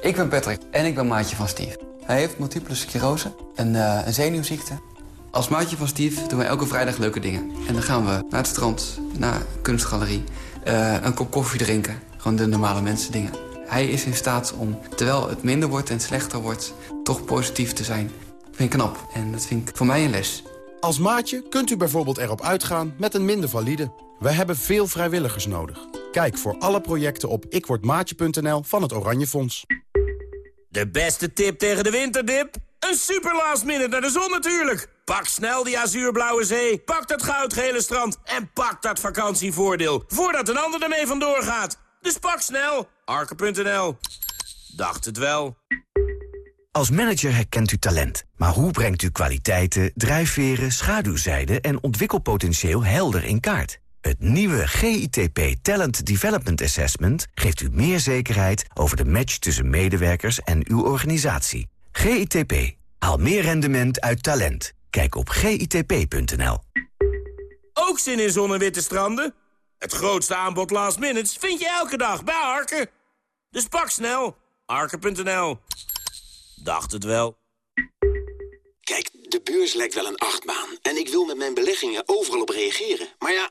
S37: Ik ben Patrick en ik ben maatje van Steve. Hij heeft multiple sclerose, een, uh, een zenuwziekte. Als maatje van Steve doen we elke vrijdag leuke dingen. En dan gaan we naar het strand, naar een kunstgalerie, uh, een kop koffie drinken. Gewoon de normale mensen dingen. Hij is in staat om, terwijl het minder wordt en slechter wordt, toch positief te zijn. Dat vind ik knap en dat vind ik voor mij een les.
S38: Als maatje kunt u bijvoorbeeld erop uitgaan met een minder valide. We hebben veel vrijwilligers nodig. Kijk voor alle projecten op ikwordmaatje.nl van het Oranje Fonds.
S39: De beste tip tegen de winterdip?
S40: Een super last minute naar de zon natuurlijk. Pak snel die azuurblauwe zee, pak dat goudgele strand... en pak dat vakantievoordeel, voordat een ander ermee vandoor gaat. Dus pak snel, arke.nl. Dacht het wel.
S35: Als manager herkent u talent. Maar hoe brengt u kwaliteiten, drijfveren, schaduwzijden... en ontwikkelpotentieel helder in kaart? Het nieuwe GITP Talent Development Assessment geeft u meer zekerheid over de match tussen medewerkers en uw organisatie. GITP. Haal meer rendement uit talent. Kijk op gitp.nl.
S40: Ook zin in zon- en witte stranden? Het grootste aanbod last minutes vind je elke dag bij Arke. Dus pak snel. Arke.nl. Dacht het wel.
S19: Kijk, de beurs lijkt wel een achtbaan. En ik wil met mijn beleggingen overal op reageren. Maar ja,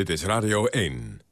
S1: Dit is Radio 1.